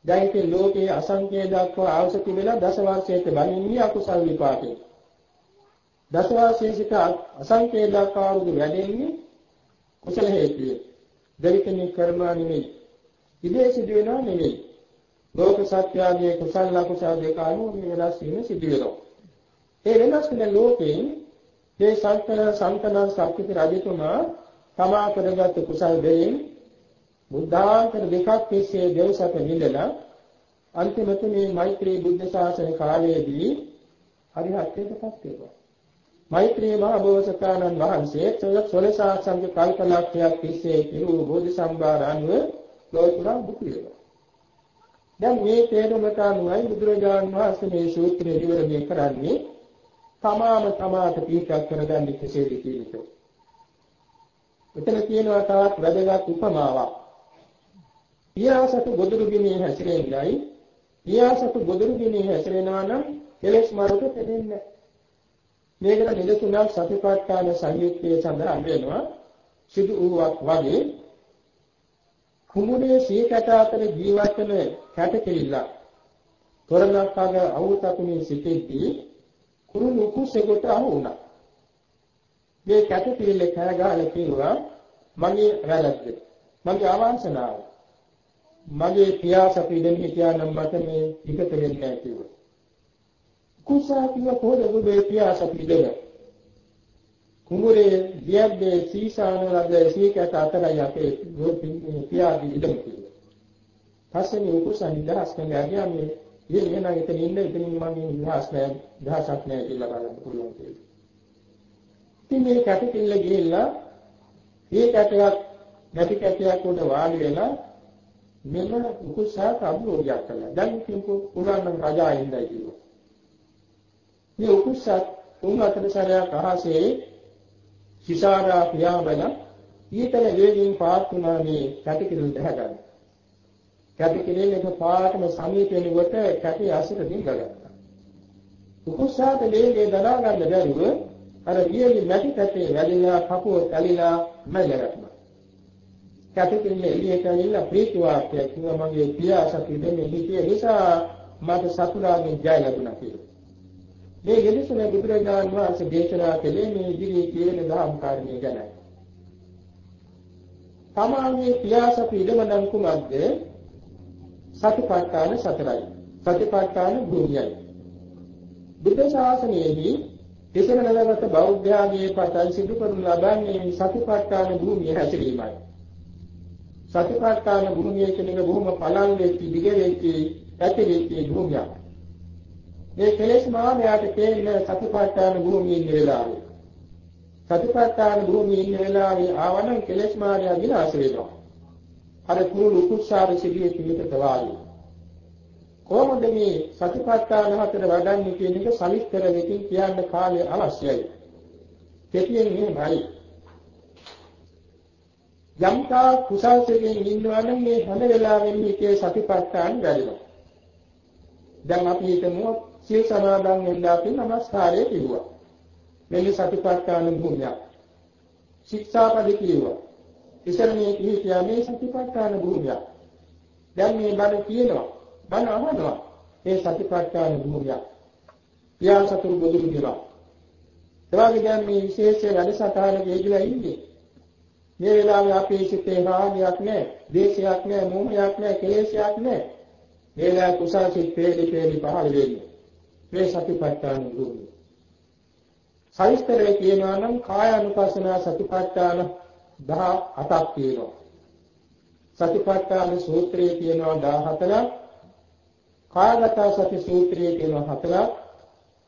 දැන් ලෝකයේ අසංකේය දක්වා අවශ්‍ය වෙලා දස වර්ෂයක බණින්නේ අකුසල් විපාකේ. දස වර්ෂයේ සිට අසංකේය දක්වා වරුදු වැඩෙන්නේ කුසල හේතුය. දෙවිකෙනෙක් කර්මා නෙමෙයි. ඉදේ සිදු වෙනා නෙමෙයි. ලෝක සත්‍යයේ කුසල අකුසල දෙක අනුව මේ වෙනස් වීම සිදු වෙනවා. ඒ වෙනස් වෙන ලෝකයෙන් මේ සංකල සංකලන සත්‍විත රජතුමා තමා කරගත් කුසල දෙයින් බුද්ධාන්තර දෙකක් තිස්සේ දෙව්සක නිලලා අන්තිමට මේ මෛත්‍රී බුද්ධ ශාසන කාලයේදී හරිහත්ත්වයටපත් වෙනවා. මෛත්‍රී මහ බෝසතාණන් වහන්සේ සොලසා සංඝ කල්පලක්ෂයක් තිස්සේ පිරු බෝධි සම්භාර අනුව ලෝතුරා බුදු වෙනවා. දැන් මේ තේරුමට අනුවයි බුදුරජාණන් වහන්සේ මේ සූත්‍රය විවරණය කරන්නේ තමාම තමාට පිටක් කරගන්නේ කෙසේද කියන එක. එතන කියනවා තවත් වැදගත් උපමාවක්. පියාසතු ගොදුරු ගිනේ හැසිරෙන්නයි පියාසතු ගොදුරු ගිනේ හැසිරෙනවා නම් කෙලෙස් මරක දෙන්නේ මේකට නිදසුනක් සතිපට්ඨාන සංයුක්තයේ සඳහන් වෙනවා සිදු වූවක් වගේ කුමුණේ සීකට අතර ජීවත් වෙන කැටකිරිල්ල තොරණක් අග අවුතකුණේ සිටෙද්දී කුරුණු කුසෙකට අහු වුණා. මේ කැටකිරිල්ල කෑ ගහලා කිව්වා මගේ වැරද්ද. මගේ අවාසනාව. මගේ පියාස පිළිදෙන හිටියානම් මට මේ විකට වෙන්නේ නැහැ කිව්වා. කුසා කිව්ව කොහොමද ඔබේ පියාස පිළිදෙන? කුඹුරේ දියබ්බේ සීසාන ලද සීකට අතරයි අපේ පියාගේ ඉඩම තියෙන්නේ. පස්සේ මේ උකුසා නිදහස් කරන යන්නේ ඉතින් එහෙනම් එතන ඉන්න එතනින් මගේ විලාස් නෑ දහසක් නෑ කියලා බලන්න පුළුවන් කියලා. ඉතින් මේ කැටකිල්ල ගිහිල්ලා මේ කැටයක් නැති කැටයක් උඩ වාඩි වෙලා මෙන්න උකුස්සාට අභියෝගයක් කළා. දැන් ඉතින් පුරාණ රජා ඉඳයි කිව්වා. මේ උකුස්සත් තුන් හතර සැරයක් අහසේ සිසාරා පියාඹන ඊතල වේගින් පාත් වුණා මේ කැටකිල්ල දැහැගන්න. කැටකිල්ල එක පාටම සමීප වෙනකොට කැටි අසුර දිංගගත්තා. උකුස්සාට වේගේ දරා ගන්න බැරුව අර වියලි මැටි කැටේ වැදිලා කපුව තැලිලා මැලගත්තා. කැටකිල්ල එළියට ඇවිල්ලා ප්‍රීති වාක්‍යයක් කිව්වා මගේ පියා සතු දෙන්නේ හිතේ නිසා මට සතුරාගෙන් ජය ලැබුණා කියලා. මේ ගෙලිසුන බුදුරජාණන් වහන්සේ දේශනා කළේ මේ ඉදිරියේ කියන දහම් කාරණේ ගැනයි. තමාගේ පියා සතු ඉදමනම් කුමක්ද? සතිපට්ඨාන සතරයි. සතිපට්ඨාන භූමියයි. බුද්ධ ශාසනයේදී තිසරණ නගත බෞද්ධයාගේ පතන් සිදු කරනු ලබන්නේ සතිපට්ඨාන භූමිය හැසිරීමයි. සතිපට්ඨාන භූමිය කියන එක බොහොම පළල් වෙච්ච දිග වෙච්ච ඇති වෙච්ච භූමියක්. මේ කෙලෙස් මානයට තේින සතිපට්ඨාන භූමියේ ඉන්න වෙලාවේ. සතිපට්ඨාන භූමියේ ඉන්න වෙලාවේ ආවනම් කෙලෙස් මානය විනාශ වෙනවා. අර කුරු කුස්සාර සිටියේ පිළිතට වාගේ. කොහොමද මේ සතිපට්ඨාන හතර වඩන්නේ කියන එක සවිස්තර වෙකින් කියන්න කාලය අවශ්‍යයි. කෙටියෙන් මෙහෙමයි. යම්තා කුසල්යෙන් ඉන්නවා නම් මේ හැම වෙලාවෙම හිතේ සතිපට්ඨාන වැඩිනවා. දැන් අපි හිතමු සිය සමාදන් වෙන්න අපි নমස්කාරය කිව්වා. මෙන්න සතිපට්ඨාන භූමිය. ශික්ෂාපද කිව්වා. ඉතින් මේ කිහිපියා මේ සතිපට්ඨාන භූමිය. දැන් මේ බණ කියනවා. බණ අහනවා. මේ සතිපට්ඨාන භූමිය. පියා සතුරු බුදුරු කියලා. එවාගේ දැන් මේ විශේෂ වැඩසටහනක යෙදලා ඉන්නේ. මේ වෙලාවේ අපේ සිතේ රාගයක් නැහැ, දේශයක් නැහැ, මෝහයක් නැහැ, කෙලෙසයක් නැහැ. මේ වෙලාවේ කුසල සිත් පෙරලි පෙරලි පහළ වෙන්නේ. මේ සතිපට්ඨාන භූමිය. සවිස්තරේ කියනවා නම් කායානුපස්සනා සතිපට්ඨාන 18ක් තියෙනවා. සතිපට්ඨාන සූත්‍රයේ තියෙනවා 14ක්. කායගත සති සූත්‍රයේ තියෙනවා 4ක්.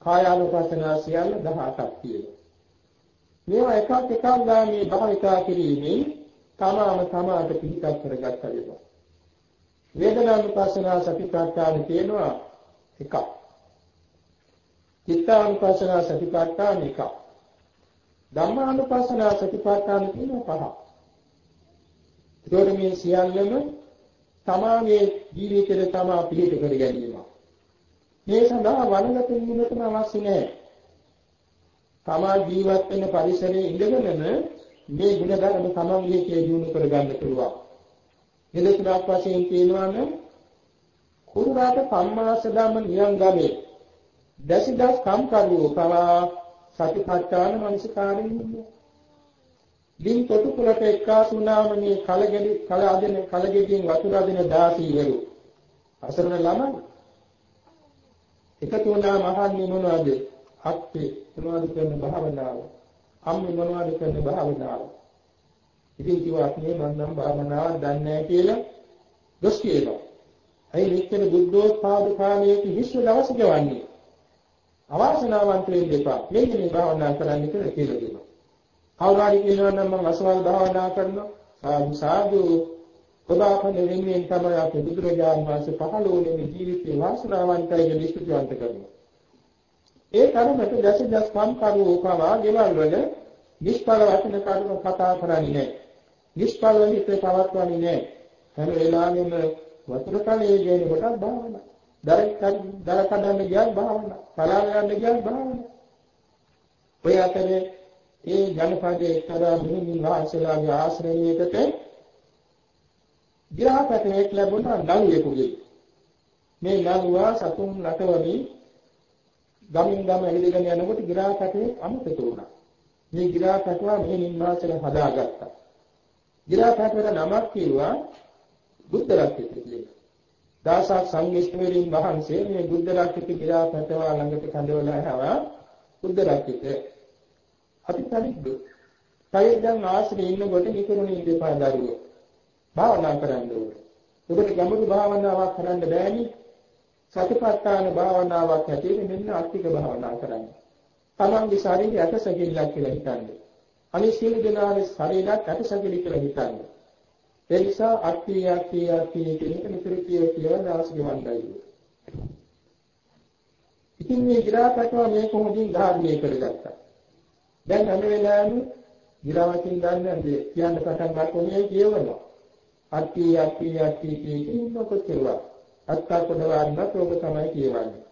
කායානුපස්සනා සියල්ල 18ක් තියෙනවා. මේවා එකක් එකක් ගාමී භාවිතා කිරීමෙන් තමාම තමාට පිළිපත් කරගත්ත වෙනවා. වේදනානුපස්සනා සතිපට්ඨාන තියෙනවා එකක්. චිත්තානුපස්සනා සතිපට්ඨාන එකක්. ධම්මානුපස්සනා සතිපට්ඨාන තියෙනවා පහක්. ඒකෝර මේ සියල්ලම තමාගේ ජීවිතේ තමා පිළිපද කර ගැනීම. මේ සඳහා වනගත වීමටම අවශ්‍ය නැහැ. තමා ජීවත් වෙන පරිසරයේ ඉඳගෙනම මේ ගුණ ධර්ම තමන්ගේ කේ දිනු කර ගන්න පුළුවන්. මෙලෙසක් වශයෙන් කියනවා නම් කුරුරාට සම්මාස ධම්ම නියම් ගමේ දසිදස් කම්කරුවෝ පවා සතිපට්ඨාන මනසකාරයෙන් ඉන්නේ. දින් කොටු කුලට එක්කාසුනාම මේ කලගෙඩි කල අදින කලගෙඩියෙන් වතුර අදින දාසීවරු. අසරණ ළමයි. එකතු වුණා මහන්නේ මොනවද? අක්කේ මොනවද කරන භාවනාව? අම්මේ මොනවද කරන භාවනාව? ඉතින් කිව්වා මේ මම නම් භාවනාවක් දන්නේ නැහැ කියලා දොස් කියනවා. ඇයි මෙච්චර බුද්ධෝත්පාද කාලයේ විශ්ව දවස ගෙවන්නේ? අවාසනාවන්ත වෙන්න එපා මෙන්න මේ භාවනා කරන්න කියලා කියලා දෙනවා කවුරු හරි කියනවා නම් මම අසවල් භාවනා කරනවා සාදු සාදු ඔබාපන වෙන්නේ තමයි අපේ බුදුරජාණන් වහන්සේ පහළ වුණේ ජීවිතේ වාසනාවන්තයි කියලා ස්තුතිවන්ත කරනවා ඒ තරමට දැසදස් සම්කරු උපමා ගෙවල් වල නිෂ්ඵල වචන කරුණු කතා කරන්නේ නැහැ. නිෂ්ඵල විතර පවත්වන්නේ නැහැ. හැම වෙලාවෙම වතුර කලයේ ගේන කොටක් භාවනා. දරක් දර කඩන්න ගියත් භාවනා. පලාල යන්න ගියත් භාවනා. ඔය අතරේ ඒ ජනපදයේ එක්තරා මුනින් වහන්සේලාගේ ආශ්‍රමයකට ගිරාපතේක් ලැබුණා නළුවෙකුගේ. මේ නළුවා සතුන් රටවලින් ගමින් ගම එළිදගෙන යනකොට ගිරා කටේ අමතක වුණා. මේ ගිරා කටුවා මේ නිම්මාසල හදාගත්තා. ගිරා කටුවට නමක් කිව්වා බුද්ධ රත්නය කියලා. දාසක් සංගිෂ්ඨවරින් වහන්සේ මේ බුද්ධ රත්නයේ ගිරා කටුවා ළඟට කඳවලා ආවා බුද්ධ රත්නයේ. අපි පරිද්දු. කයෙන් දැන් ආශ්‍රේ ඉන්නකොට නිකරුණේ ඉඳපා දරුවෝ. භාවනා කරන්න ඕනේ. ඔබට ගැඹුරු භාවනාවක් කරන්න බෑනේ. සතිපට්ඨාන භාවනාවක් ඇටියෙ මෙන්න අට්ටික භාවනා කරන්නේ. තමන්ගේ ශරීරය ඇටසැකිල්ලක් කියලා හිතන්නේ. අනිත් සියලු දෙනාගේ ශරීරයක් ඇටසැකිලි කියලා හිතන්නේ. ඒ නිසා අට්ටි අට්ටි අට්ටි කියන එක නිතර කිය කියලා දවස් ගෙවන්නයි. ඉතින් මේ ගිරාපටව මේ කොහොමදින් ධාර්මණය කරගත්තා. දැන් හැම වෙලාවෙම ගිරාවකින් ගන්නදී කියන්න පටන් ගන්නකොට කියවනවා. අට්ටි අට්ටි අට්ටි කියන කොච්චරවා. අත්තා කොටවන්නත් ඕක තමයි කියවන්නේ.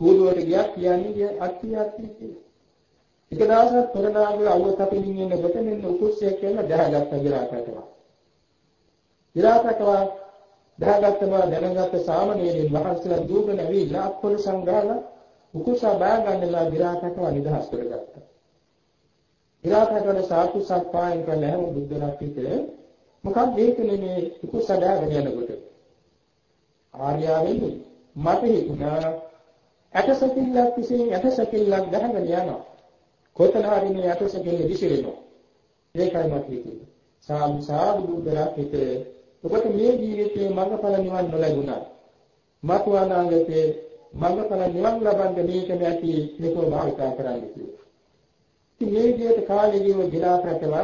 කූඩුවට ගියා කියන්නේ අට්ටි අට්ටි කියලා. එක දවසක් තොරනාගේ අවුව තපින්න ඉන්නකොට මෙන්න උකුස්සිය කියලා දැහැගත්ත ගිරාපටව. ගිරාපටව දැහැගත්තම දැනගත්ත සාමණේරින් වහන්සේලා දූගෙන ඇවිල්ලා අත්පොළ සංග්‍රහලා උකුසා බෑ ගන්නලා ගිරාපටව නිදහස් කරගත්තා. ගිරාපටවල සාතු සත්පායන් කළ හැම බුද්ධ රත්නිතේ මොකක්ද මේකනේ මේ උකුසා දාගෙන යනකොට ආර්යාවෙන්නේ මට හිතුණා ඇටසකිල්ලක් විසින් ඇටසකිල්ලක් ගහගෙන යනවා. කොතන හරි මේ ඇටසකිල්ල විසිරෙනවා. ඒකයි මට හිතෙන්නේ. සාදු සාදු බුද්ධරත් හිතේ ඔබට මේ ජීවිතයේ මඟඵල නිවන් නොලැබුණා. මතු අනාගතයේ මඟඵල නිවන් ලබන්න මේක නැති මේකව භාවිතා කරන්න කියලා. ඉතින් මේ විදිහට කාලේ ජීව ගිලාකටව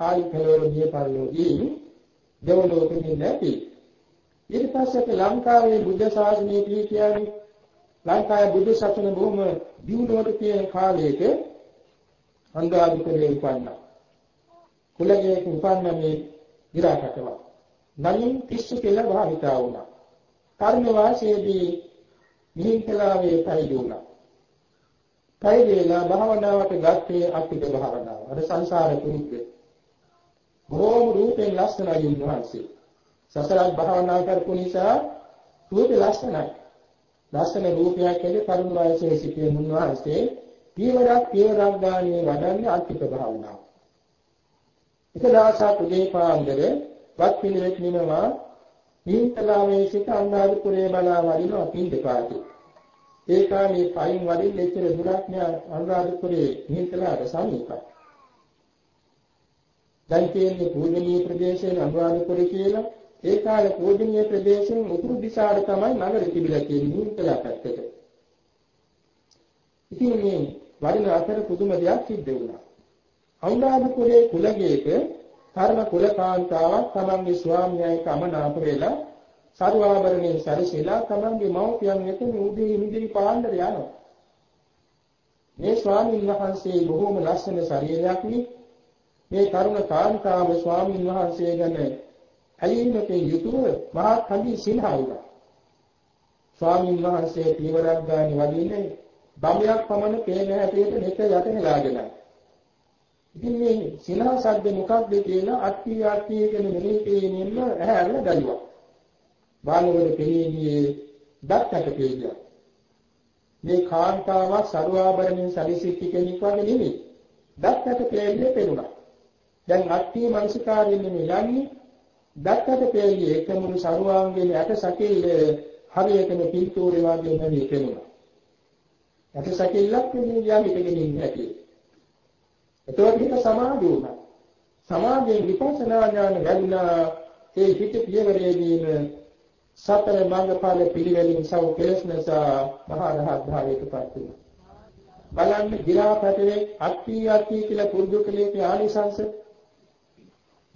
ආයි කලවර මිය පරලෝකී දෙවලෝකෙන්නේ නැති ඊට පස්සේ ලංකාවේ බුද්ධ ශාසනය පිළිපියානේ ලංකාවේ බුදු සසුන බොහොම දියුණුවට තියෙන කාලයක අන්දාදිකලේ උපන්නා. කුලයේ උපන්න මේ විරාකටව. නමින් කිස්සු කියලා භාවිතා වුණා. කර්ම වාසයේදී මිහින්කලාවේ පරිදුණා. පරිදේලා භාවනාවට ගත්තේ අත්තික භාවනාව. අර සංසාර කුරුද්ද. බොහොම රූපෙන් ලස්සනයි උන්වහන්සේ. සසරක් භාවනා කරපු නිසා රූපේ ලස්සනයි. ලස්සන රූපයක් ඇති තරුණ වයසේ සිටින මුන්වහන්සේ පියවරක් පියවරක් ගානේ වඩන්නේ අත්‍යක භාවනාව. එක දවසක් උදේ පාන්දර වත් පිළිවෙත් නිමවා නින්තලාවේ සිට අනුරාධපුරේ බලා වඩිනවා පින්දපාතේ. ඒ කාලේ පයින් වඩින්න එච්චර දුරක් නෑ අනුරාධපුරේ නින්තලාට සමීපයි. දැන් තියෙන්නේ පූජනීය ප්‍රදේශයේ අනුරාධපුරේ කියලා ඒ කාලේ පූජනීය ප්‍රදේශයෙන් උතුරු දිශාවට තමයි නගර තිබිලා තියෙන්නේ මුත්තලා පැත්තට. ඉතින් මේ වරිණ අතර පුදුම දෙයක් සිද්ධ වුණා. අනුරාධපුරයේ කුලගේක කර්ම කුලකාන්තාවක් තමන්ගේ ස්වාමියායි කමනාප වෙලා සරුවාභරණයෙන් සැරසීලා තමන්ගේ මව්පියන් වෙත උදේ නිදිරි පාන්දර යනවා. මේ ස්වාමීන් වහන්සේ බොහෝම ලස්සන ශරීරයක් මේ කරුණ කාන්තාව ස්වාමීන් වහන්සේ ගැන ඇලීමකින් යුතුව මහා කඳි සිනහවුණා. ස්වාමීන් වහන්සේ පියවරක් ගානේ වදින්නේ බඹයක් පමණ පේන හැටියට නෙත යට හෙලාගෙන. ඉතින් මේ සිනහ සද්ද මොකක්ද කියලා අට්ටි අට්ටි කියන මෙලේ පේනින්ම ඇහැරලා බැලුවා. බාලවල පෙනීදී දත්තට පේනවා. මේ කාන්තාවක් සරුවාභරණයෙන් සැලසිච්ච කෙනෙක් වගේ නෙමෙයි. දත්තට පේන්නේ පෙනුණා. දැන් අට්ටි මනසිකාරයෙන් නෙමෙයි යන්නේ දැක්කට පෙළියේ එකමුණු සරුවාංගයේ ඇට සැකිල්ල හරියටම පින්තූරේ වගේ නැවි පෙනුණා. ඇට සැකිල්ලක් මේ ගියා හිටගෙන ඉන්නේ ඇති. එතකොට හිත සමාධි වුණා. සමාධියෙන් විපස්සනා ඥාන වැඩිලා ඒ හිත පියවරේදීම සතර මාර්ගඵල පිළිවෙලින් සව කෙලස්නසා මහා රහත් භාවයට පත් වුණා. බලන්න ගිරාපතේ අත්ති අත්ති කියලා පුරුදු කලේ ආනිසංශ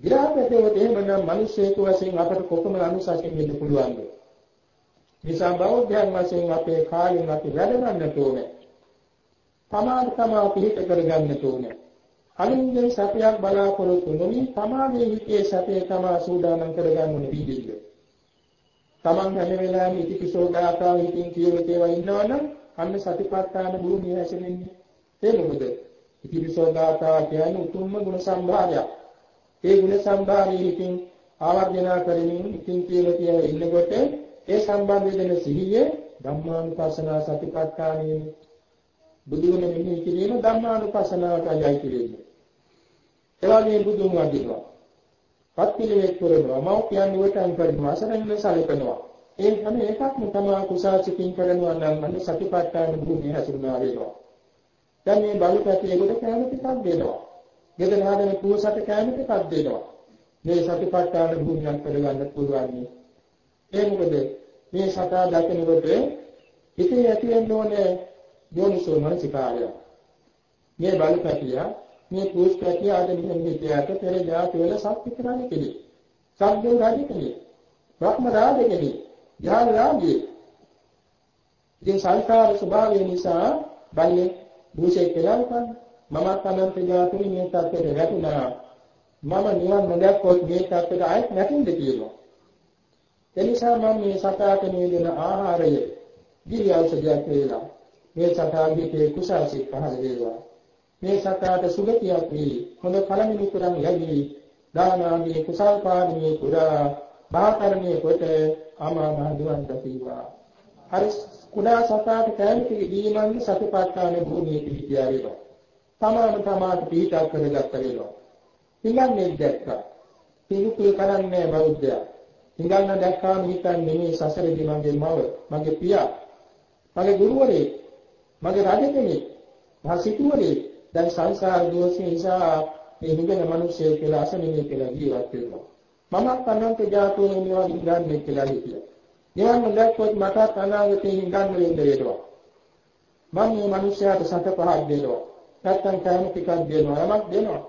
විරාගතේව එහෙමනම් මිනිස්සෙකු වශයෙන් අපට කොපමණ අනුසාරයෙන් වෙන්න පුළුවන්ද? නිසා බෞද්ධයන් වශයෙන් අපේ කාලෙන් අපි වැඩ ගන්නට ඕනේ. තමාට තමා පිළිත කරගන්නට ඕනේ. අනින්ගේ සත්‍යයක් බලාපොරොත්තු නොවි තමාගේ හිතේ සත්‍යය තමා සූදානම් කරගන්න ඕනේ විදිහට. තමන් හැම වෙලාවෙම ඉතිපිසෝ ගාථා හිතින් කියව තේවා ඉන්නවනම් අන්න සතිපට්ඨාන භූමිය හැසෙන්නේ. ඒ මොකද? ඉතිපිසෝ ගාථා කියන්නේ උතුම්ම ගුණ සම්භාරයක්. ඒ ගුණ සම්භාරයේ හිතින් ආවර්ජනා කරමින් ඉතින් කියලා කියලා ඉන්නකොට ඒ සම්බන්ධ වෙන සිහිය ධම්මානුපස්සනා සතිපට්ඨානෙ බුදුන් මෙහි කිරීම ධම්මානුපස්සනාවටයි කියන්නේ. එවාගේ බුදුන් වදිනවා. පත්පිළිවෙත් කරනවා. මව කියන්නේ වටන් කරනවා. අසරණ සැලකනවා. ඒ හැම එකක්ම තමා කුසාසිතින් කරනවා නම් අන්න සතිපට්ඨාන භූමිය හැසිරුණා වෙනවා. දැන් මේ බලපෑතියකට කැම ටිකක් දෙනවා. ගෙදර හදන කුවසට කෑම ටිකක් දෙනවා. මේ සතිපට්ඨාන භූමියක් කරගන්න පුළුවන්. ඒ මොකද මේ සතා දකිනකොට හිතේ ඇති වෙන්න ඕනේ යෝනිසෝ මනසිකාරය. මේ බලපැතිය මේ පුස්තකිය ආද නිමිතියට පෙර ජාති වල සත්‍ය කරන්නේ කෙලි. සම්දේ රාජි කෙලි. බ්‍රහ්ම රාජි කෙලි. ඥාන රාජි. ඉතින් සංස්කාර ස්වභාවය නිසා බල්ලේ දුෂේ කියලා උපන්නේ. මමත් අනන්ත ජාතුනි මේ තත්ත්වයට වැටුණා. මම නිවන් නොදැක්කොත් මේ තත්ත්වයට ආයෙත් නැතිඳ කියනවා. එනිසා මම මේ සතාට නිදෙන ආහාරය දිව්‍ය ඖෂධයක් වේලා මේ සතාගේ කුසාසිත පහළ වේවා මේ සතාට සුගතියක් වේ හොඳ කලමිනිකරන් ලැබී දානාදී කුසල් පාරමී පුරා බාකරණේ කොට අමා මහ නිවන් දකීවා හරි කුඩා සතාට කැමති දීමන් සතිපට්ඨාන භූමියේ පිහිටියා වේවා. තමාම තමාට පිහිටක් කරගත්ත වේවා. පිළිගන්නේ දැක්කා. පිළිකුල් කරන්නේ බෞද්ධයා. හිඟන්න දැක්කාම හිතන්නේ මේ සසරේදී මගේ මව, මගේ පියා, මගේ ගුරුවරේ, මගේ රජ කෙනෙක්, මා සිටුවරේ දැන් සංසාර දෝෂේ නිසා මේ හිඟන මිනිස්සෙ කියලා අසනිනේ කියලා ජීවත් වෙනවා. මමත් අනන්ත ජාතෝනේ මේවා හිඟන්නේ කියලා හිතියා. නිවන් දැක්කොත් මට අනාගතේ හිඟන්න වෙන්න වේදවා. මම මේ මිනිස්යාට සත පහක් දෙනවා. නැත්තම් කෑම ටිකක් දෙනවා. යමක් දෙනවා.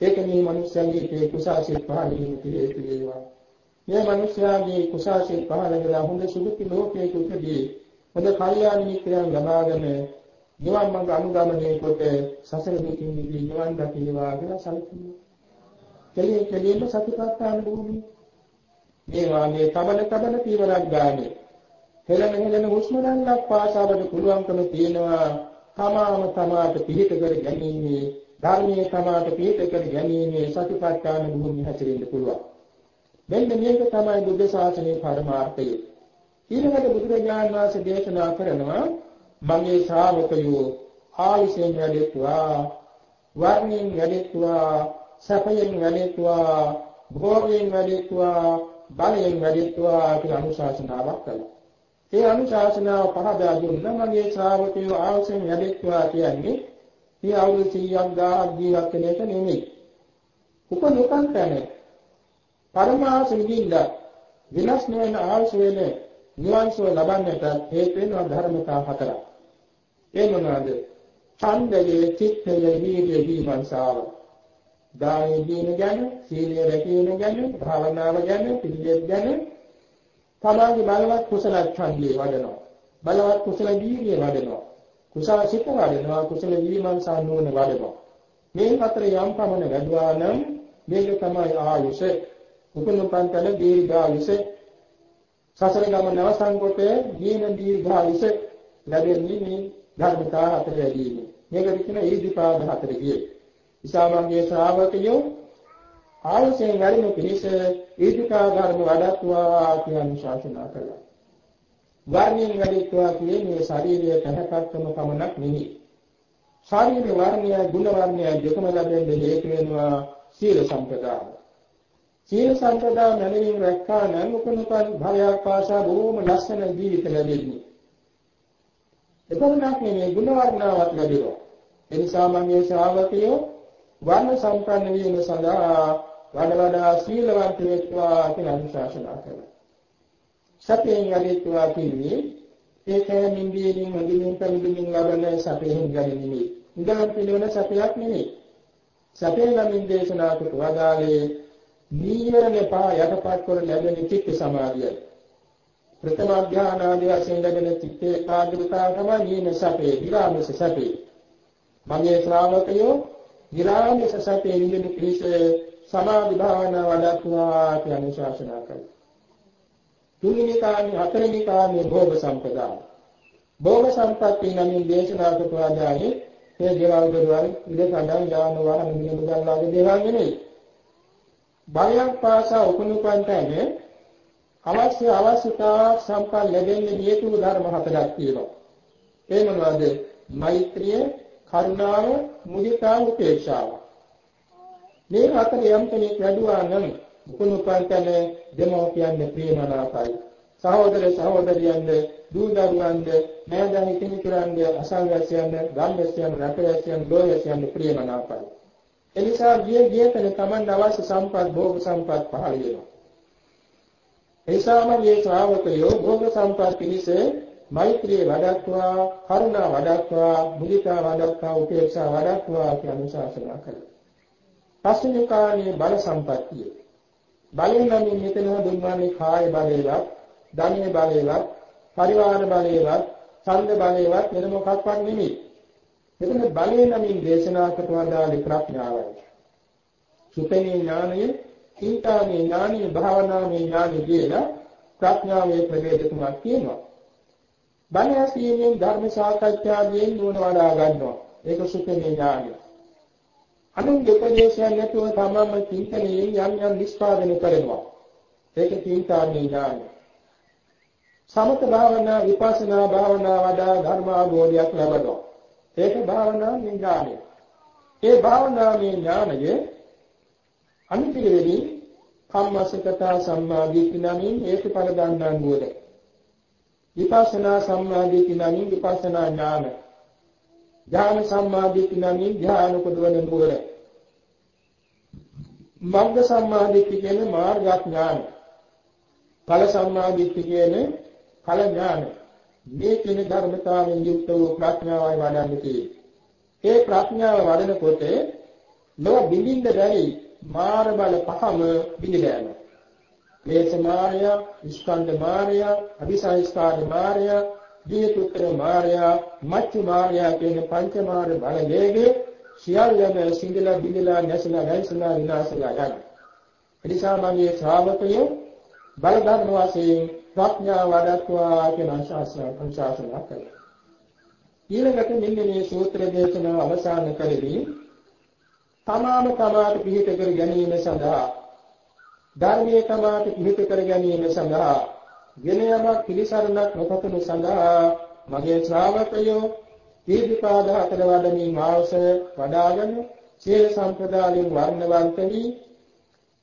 ඒක මේ මිනිස්යාගේ ඒ කුසාසිත පහළ වීම පිළිතුරු වේවා. මේ මිනිස්යාගේ කුසාසිත පහළ වෙලා හොඳ සුදුකි ලෝකයක උපදී හොඳ කල්යාණ මිත්‍රයන් ලබාගෙන නිවන් මඟ අනුගමනය කොට සසර දුකින් මිදී නිවන් දකිනවා කියලා සැලකීම. කෙලින් කෙලින්ම සතිපට්ඨාන භූමිය. මේ වාගේ තබන තබන පීවරක් ගානේ. හෙළන හෙළන හුස්ම ගන්නක් පාසාවට පුළුවන්කම තියෙනවා. තමාම තමාට පිළිහිට කර ගැනීම ධර්මයේ තමාට පිළිහිට කර ගැනීම සතිපට්ඨාන භූමිය හැසිරෙන්න පුළුවන්. මෙන්න මේක තමයි බුද්ධ ශාසනයේ පරමාර්ථය. ඊළඟට බුදුරජාණන් වහන්සේ දේශනා කරනවා මගේ ශ්‍රාවකයෝ ආයුෂයෙන් වැඩිත්වා වර්ණයෙන් වැඩිත්වා සැපයෙන් වැඩිත්වා භෝගයෙන් වැඩිත්වා බලයෙන් වැඩිත්වා කියලා අනුශාසනාවක් කළා. ඒ අනුශාසනාව පහදා දුන්න මගේ ශ්‍රාවකයෝ ආයුෂයෙන් වැඩිත්වා කියන්නේ මේ අවුරුදු 100ක් 1000ක් ජීවත් වෙන එක නෙමෙයි. උපනුකම් තැනේ පරමාර්ථ විදින්න විනාශ නොවන ආශය වෙන නිවන්සව ලබන්නට හේතු වෙන ධර්මතා හතරක්. ඒ මොනවාද? ඡන්දයේ චිත්තයේ වීර්යයේ විමර්ශාව. දානයේ දීන ගැන, සීලය රැකීම ගැන, භාවනාව ගැන, පිළිවෙත් ගැන තමාගේ බලවත් කුසල ඡන්දේ වඩනවා. බලවත් කුසල වීර්යය වඩනවා. කුසල සිත වඩනවා, කුසල විමර්ශා නුවණ වඩනවා. මේ හතර යම් පමණ වැඩුවා නම් මේක තමයි ආයුෂ උපනුපන් කල දීර්ඝායුෂ සසර ගමන අවසන් කොට දීන දීර්ඝායුෂ ලැබෙන්නේ මේ ධර්මතා හතර වැඩිම. මේකට කියන ඊදිපාද හතර කියේ. ඉසාමගේ ශ්‍රාවකයෝ ආයුෂයෙන් වැඩිම පිණිස ඊදිකා ධර්ම වඩත්වා කියන ශාසනා කළා. වර්ණයෙන් වැඩිත්වා කියන්නේ ශාරීරික තහකත්වම පමණක් නෙවෙයි. ශාරීරික වර්ණය, ගුණ වර්ණය දෙකම ලැබෙන්නේ හේතු වෙනවා සීල සම්පදාය. සීල සම්පදා මැනවින් රැක්කා නම් උපනුපන් භවයක් පාසා බොහොම ලස්සන ජීවිත ලැබෙන්නේ. එපමණක් නෙමෙයි ගුණ වර්ණාවක් ලැබෙනවා. ඒ නිසා මම මේ ශ්‍රාවකයෝ වර්ණ සම්පන්න වීම සඳහා වඩ වඩා සීලවන්ත වෙත්වා කියලා අනුශාසනා කළා. සත්‍යයෙන් යදිත්වා කිව්වේ ඒකයෙන් ඉන්දියෙන් මදිනින් පරිදිමින් ලබන සත්‍යයෙන් ගැනීම. ඉඳන් පිළිවෙල සත්‍යයක් නෙමෙයි. සත්‍යයෙන් නම් දේශනා කොට වදාලේ නීවරණ පහ යටපත් කර ලැබෙන චිත්ත සමාධියයි. ප්‍රථම ධ්‍යාන ආදී වශයෙන් ලැබෙන චිත්ත ඒකාග්‍රතාව තමයි නියම සැපේ, විරාමස සැපේ. මගේ ශ්‍රාවකයෝ විරාමස සැපේ නිදින පිළිස සමාධි භාවනා වඩත්වා කියන ශාසනා කරයි. තුන්වෙනි කාණි හතරවෙනි කාණි භෝග සම්පදා. භෝග සම්පatti නමින් දේශනා කොට ආදායේ ඒ දේවල් දරුවන් ඉඳ කඩන් යාන වාහන මිල මුදල් ආදී දේවල් නෙමෙයි. භවයක් පාසා උපනුපන්තනේ අවශ්‍ය අවශ්‍යතා සම්පන්න ලැබෙන්නේ හේතු ධර්ම හතරක් තියෙනවා. ඒ මොනවද? මෛත්‍රිය, කරුණාව, මුදිතා, උපේක්ෂාව. මේ හතර යම් කෙනෙක් වැඩුවා නම් උපනුපන්තනේ දෙමෝපියන්ගේ ප්‍රේමනාපයි. සහෝදර සහෝදරියන්ද දූ දරුවන්ද නෑදෑනි කෙනෙකුරන්ද අසල්වැසියන්ද ගම්වැසියන් රටවැසියන් ගෝවැසියන් ප්‍රේමනාපයි. එනිසා ගිය ගියතන Taman අවශ්‍ය සම්පත් භෝග සම්පත් පහළ වෙනවා. එයිසාම මේ ශ්‍රාවකයෝ භෝග සම්පත් පිණිස මෛත්‍රිය වඩත්වා කරුණා වඩත්වා මුදිතා වඩත්වා උපේක්ෂා වඩත්වා කියන ශාසනා කළා. පස්වෙනි කාණේ බල සම්පත්තිය. බලෙන් නම් මෙතන හඳුන්වන්නේ කාය බලයවත්, ධනෙ බලයවත්, පරිවාර බලයවත්, ඡන්ද බලයවත් වෙන මොකක්වත් නෙමෙයි. මෙතන බලේ නමින් දේශනා කොට වදාළේ ප්‍රඥාවයි. සුතේ ඥානය, චින්තාමේ ඥානය, භාවනාමේ ඥානය කියලා ප්‍රඥාවේ ප්‍රභේද තුනක් තියෙනවා. බණ ඇසීමෙන් ධර්ම සාකච්ඡාවෙන් නුවණ වඩා ගන්නවා. ඒක සුතේ ඥානය. අනුන්ගේ උපදේශයන් නැතුව තමම චින්තනයෙන් යම් යම් නිෂ්පාදනය කරනවා. ඒක චින්තාමේ ඥානය. සමත භාවනා විපස්සනා භාවනා වඩා ධර්ම අවබෝධයක් ලැබෙනවා. ඒක භාවනා ඥානය. ඒ භාවනාවේ ඥානය අනිතිරෙදී කම්මසකතා සම්මාදිට්ඨි නමින් හේතුඵල දන්නා නුවර. විපස්සනා සම්මාදිට්ඨි නමින් විපස්සනා ඥාන. ඥාන සම්මාදිට්ඨි නමින් ඥාන උපදවන නුවර. මග්ග සම්මාදිට්ඨි කියන්නේ මාර්ග ඥාන. ඵල සම්මාදිට්ඨි කියන්නේ ඵල ඥාන. මේ කියන ධර්මතාවයෙන් යුක්ත වූ ප්‍රඥාවයි වඩන්නේ. ඒ ප්‍රඥාව වඩනකොට ලෝ බිඳින්න බැරි මාර බල පහම බිඳිලා යනවා. මේස මාර්ය, ස්කන්ධ මාර්ය, අபிසංස්කාර මාර්ය, දීතුත්තර මාර්ය, මච්චු මාර්ය කියන පංච මාර බල වේගේ සියල්ලම සිඳලා බිඳලා නැසලා නැසලා විනාශලා යනවා. එනිසා මගේ ශ්‍රාවකයෝ බල ධර්ම වශයෙන් ප්‍රඥා වඩත්වා කියන අනුශාසනා කළා. ඊළඟට මෙන්න මේ සූත්‍ර දේශනාව අවසන් කරෙදී තමාම තමාට පිහිට කර ගැනීම සඳහා ධර්මයේ තමාට පිහිට කර ගැනීම සඳහා ගෙන යමක් පිළිසරණක් නොපතනු සඳහා මගේ ශ්‍රාවකයෝ දීර්ඝපාද හතර වඩමින් මාවස වඩාගෙන සීල සම්ප්‍රදායෙන් වර්ණවන්ත වී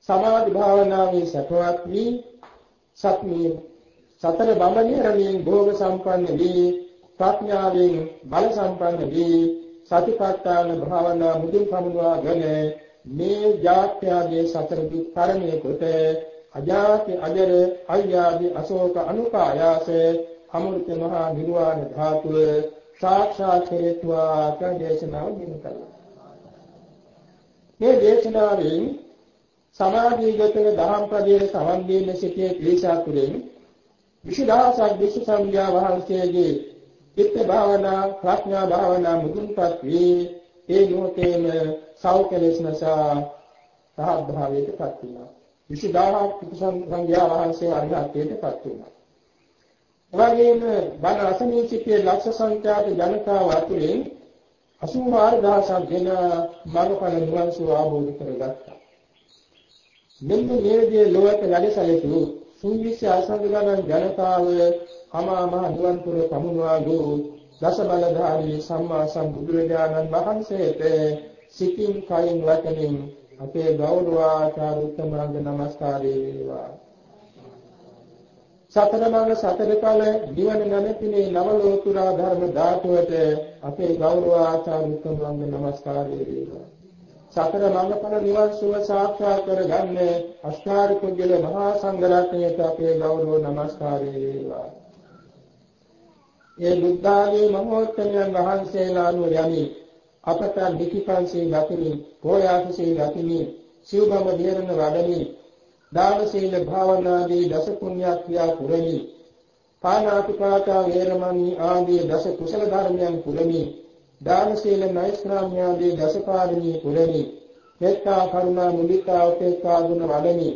සමාධි භාවනාවේ සපවත් වී සත්මී සතර බඹනිරමින් භෝග සම්පන්න වී ප්‍රඥාවෙන් බල සම්පන්න වී සතිපට්ඨාන භාවනා මුදුන් පමුණවාගෙන මේ ජාත්‍යාගේ සතර දුක් තරණය කොට අජාති අජර අය්යාදී අශෝක අනුපායාස අමෘත මහා නිර්වාණ ධාතුව සාක්ෂාත් කෙරෙත්වා කදේශනාව දින කළා. මේ දේශනාවෙන් සමාධිගතව දහම් පදයේ සමන් දීන සිටියේ ක්ලේශාතුරෙන් විශිදාසක් විශ් සංඥා වහන්සේගේ චිත්ත භාවනා ප්‍රඥා භාවනා මුදුන්පත් වී ඒ මොහොතේම සෞඛලේශනසා රහත් භාවයටපත් වුණා. විශිදාහක් සංඥා වහන්සේ අරිහත්ත්වයටපත් වුණා. එවැගේම බණ අසනී සිටියේ ලක්ෂ සංඛ්‍යාත ජනතාව අතුරින් 84000ක් දෙන මාර්ගඵල නිවන් සුව ආબોධ කරගත්තා. මෙන්න මේ විදිහේ ලෝක වැඩසැලසු සුවිසි අසංග ගණන් ජනතාව අමා මහ නිවන් පුර පමුණවා වූ දස බලධාරී සම්මා සම්බුදුරජාණන් වහන්සේට සිතින් කයින් වචනින් අපේ ගෞරවාචාර උත්තමාංග නමස්කාරය වේවා සතර මඟ සතර කල නිවන නැමැතිනේ නව ලෝතුරා ධර්ම ධාතුවට අපේ ගෞරවාචාර උත්තමාංග නමස්කාරය වේවා සතර මඟඵල නිවන් සුව සාක්ෂාත් කරගන්න අෂ්ටාරි කුජල මහා සංඝරත්නයට අපේ ගෞරව නමස්කාරය වේවා. ඒ බුද්ධාගේ මහෝත්තමයන් වහන්සේලා අනුව යමි අපට නිතිපන්සේ දකිමි, පෝයාසසේ දකිමි, සිව්බම විහරණ වඩමි, දාන සීල භාවනාදී දස පුණ්‍ය ක්‍රියා පුරමි, පානාතිපාතා වේරමණී ආදී දස කුසල ධර්මයන් පුරමි. දාන සීල නෛෂ්ක්‍රාම්‍යාදී දසපාරමී පුරමි මෙත්තා කරුණා මුදිතා උපේක්ඛා ගුණ වඩමි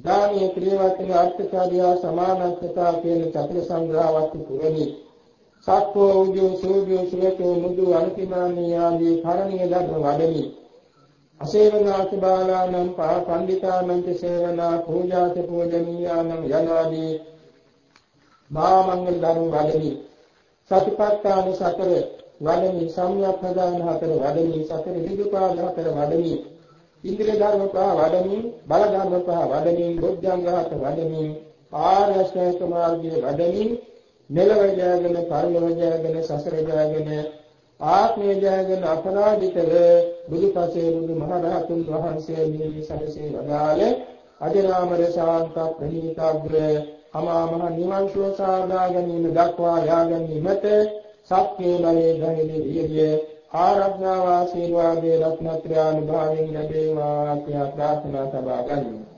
දානීය ක්‍රියාවත්න අර්ථකාරියා සමානත්වතා කියන චතුර සංග්‍රහවත් පුරමි සක්කෝ උජෝ සෝජෝ සුවතෝ මුදු අනුතිමානී ආදී කරණීය ධර්ම වඩමි. අසේවනාච බාලානම් පා පණ්ඩිතානම් සේවනා පූජාච පූජනීයානම් යනාදී මහා මංගල ධර්ම වඩමි. සතිපට්ඨාන සතර වඩමි සම්‍යක් ප්‍රදාන හතර වඩමි සතර විදුපාද හතර වඩමි. ඉන්ද්‍රිය ධර්ම පහ වඩමි බල ධර්ම පහ වඩමි බුද්ධංග හත වඩමි ආර්යශ්‍රේෂ්ඨ මාර්ගයේ වඩමි. මෙලව ජයගෙන පරලොව ජයගෙන සසර ජයගෙන ආත්මය ජයගෙන අපරාධිතව බුදුපසේ බුදු මහරහතුන් වහන්සේ මේ සැලසේ වදාළේ අජරාමර ශාන්ත ප්‍රණීතාග්‍ර අමා මහ නිවන් සුව සාදා ගැනීම දක්වා යා ගැනීමට සත්‍ය බලයේ ධනෙ විරිය ආරඥා වාසීර්වාදේ රත්නත්‍රානුභාවයෙන් ලැබේවා කියලා ප්‍රාර්ථනා සබා ගන්නවා.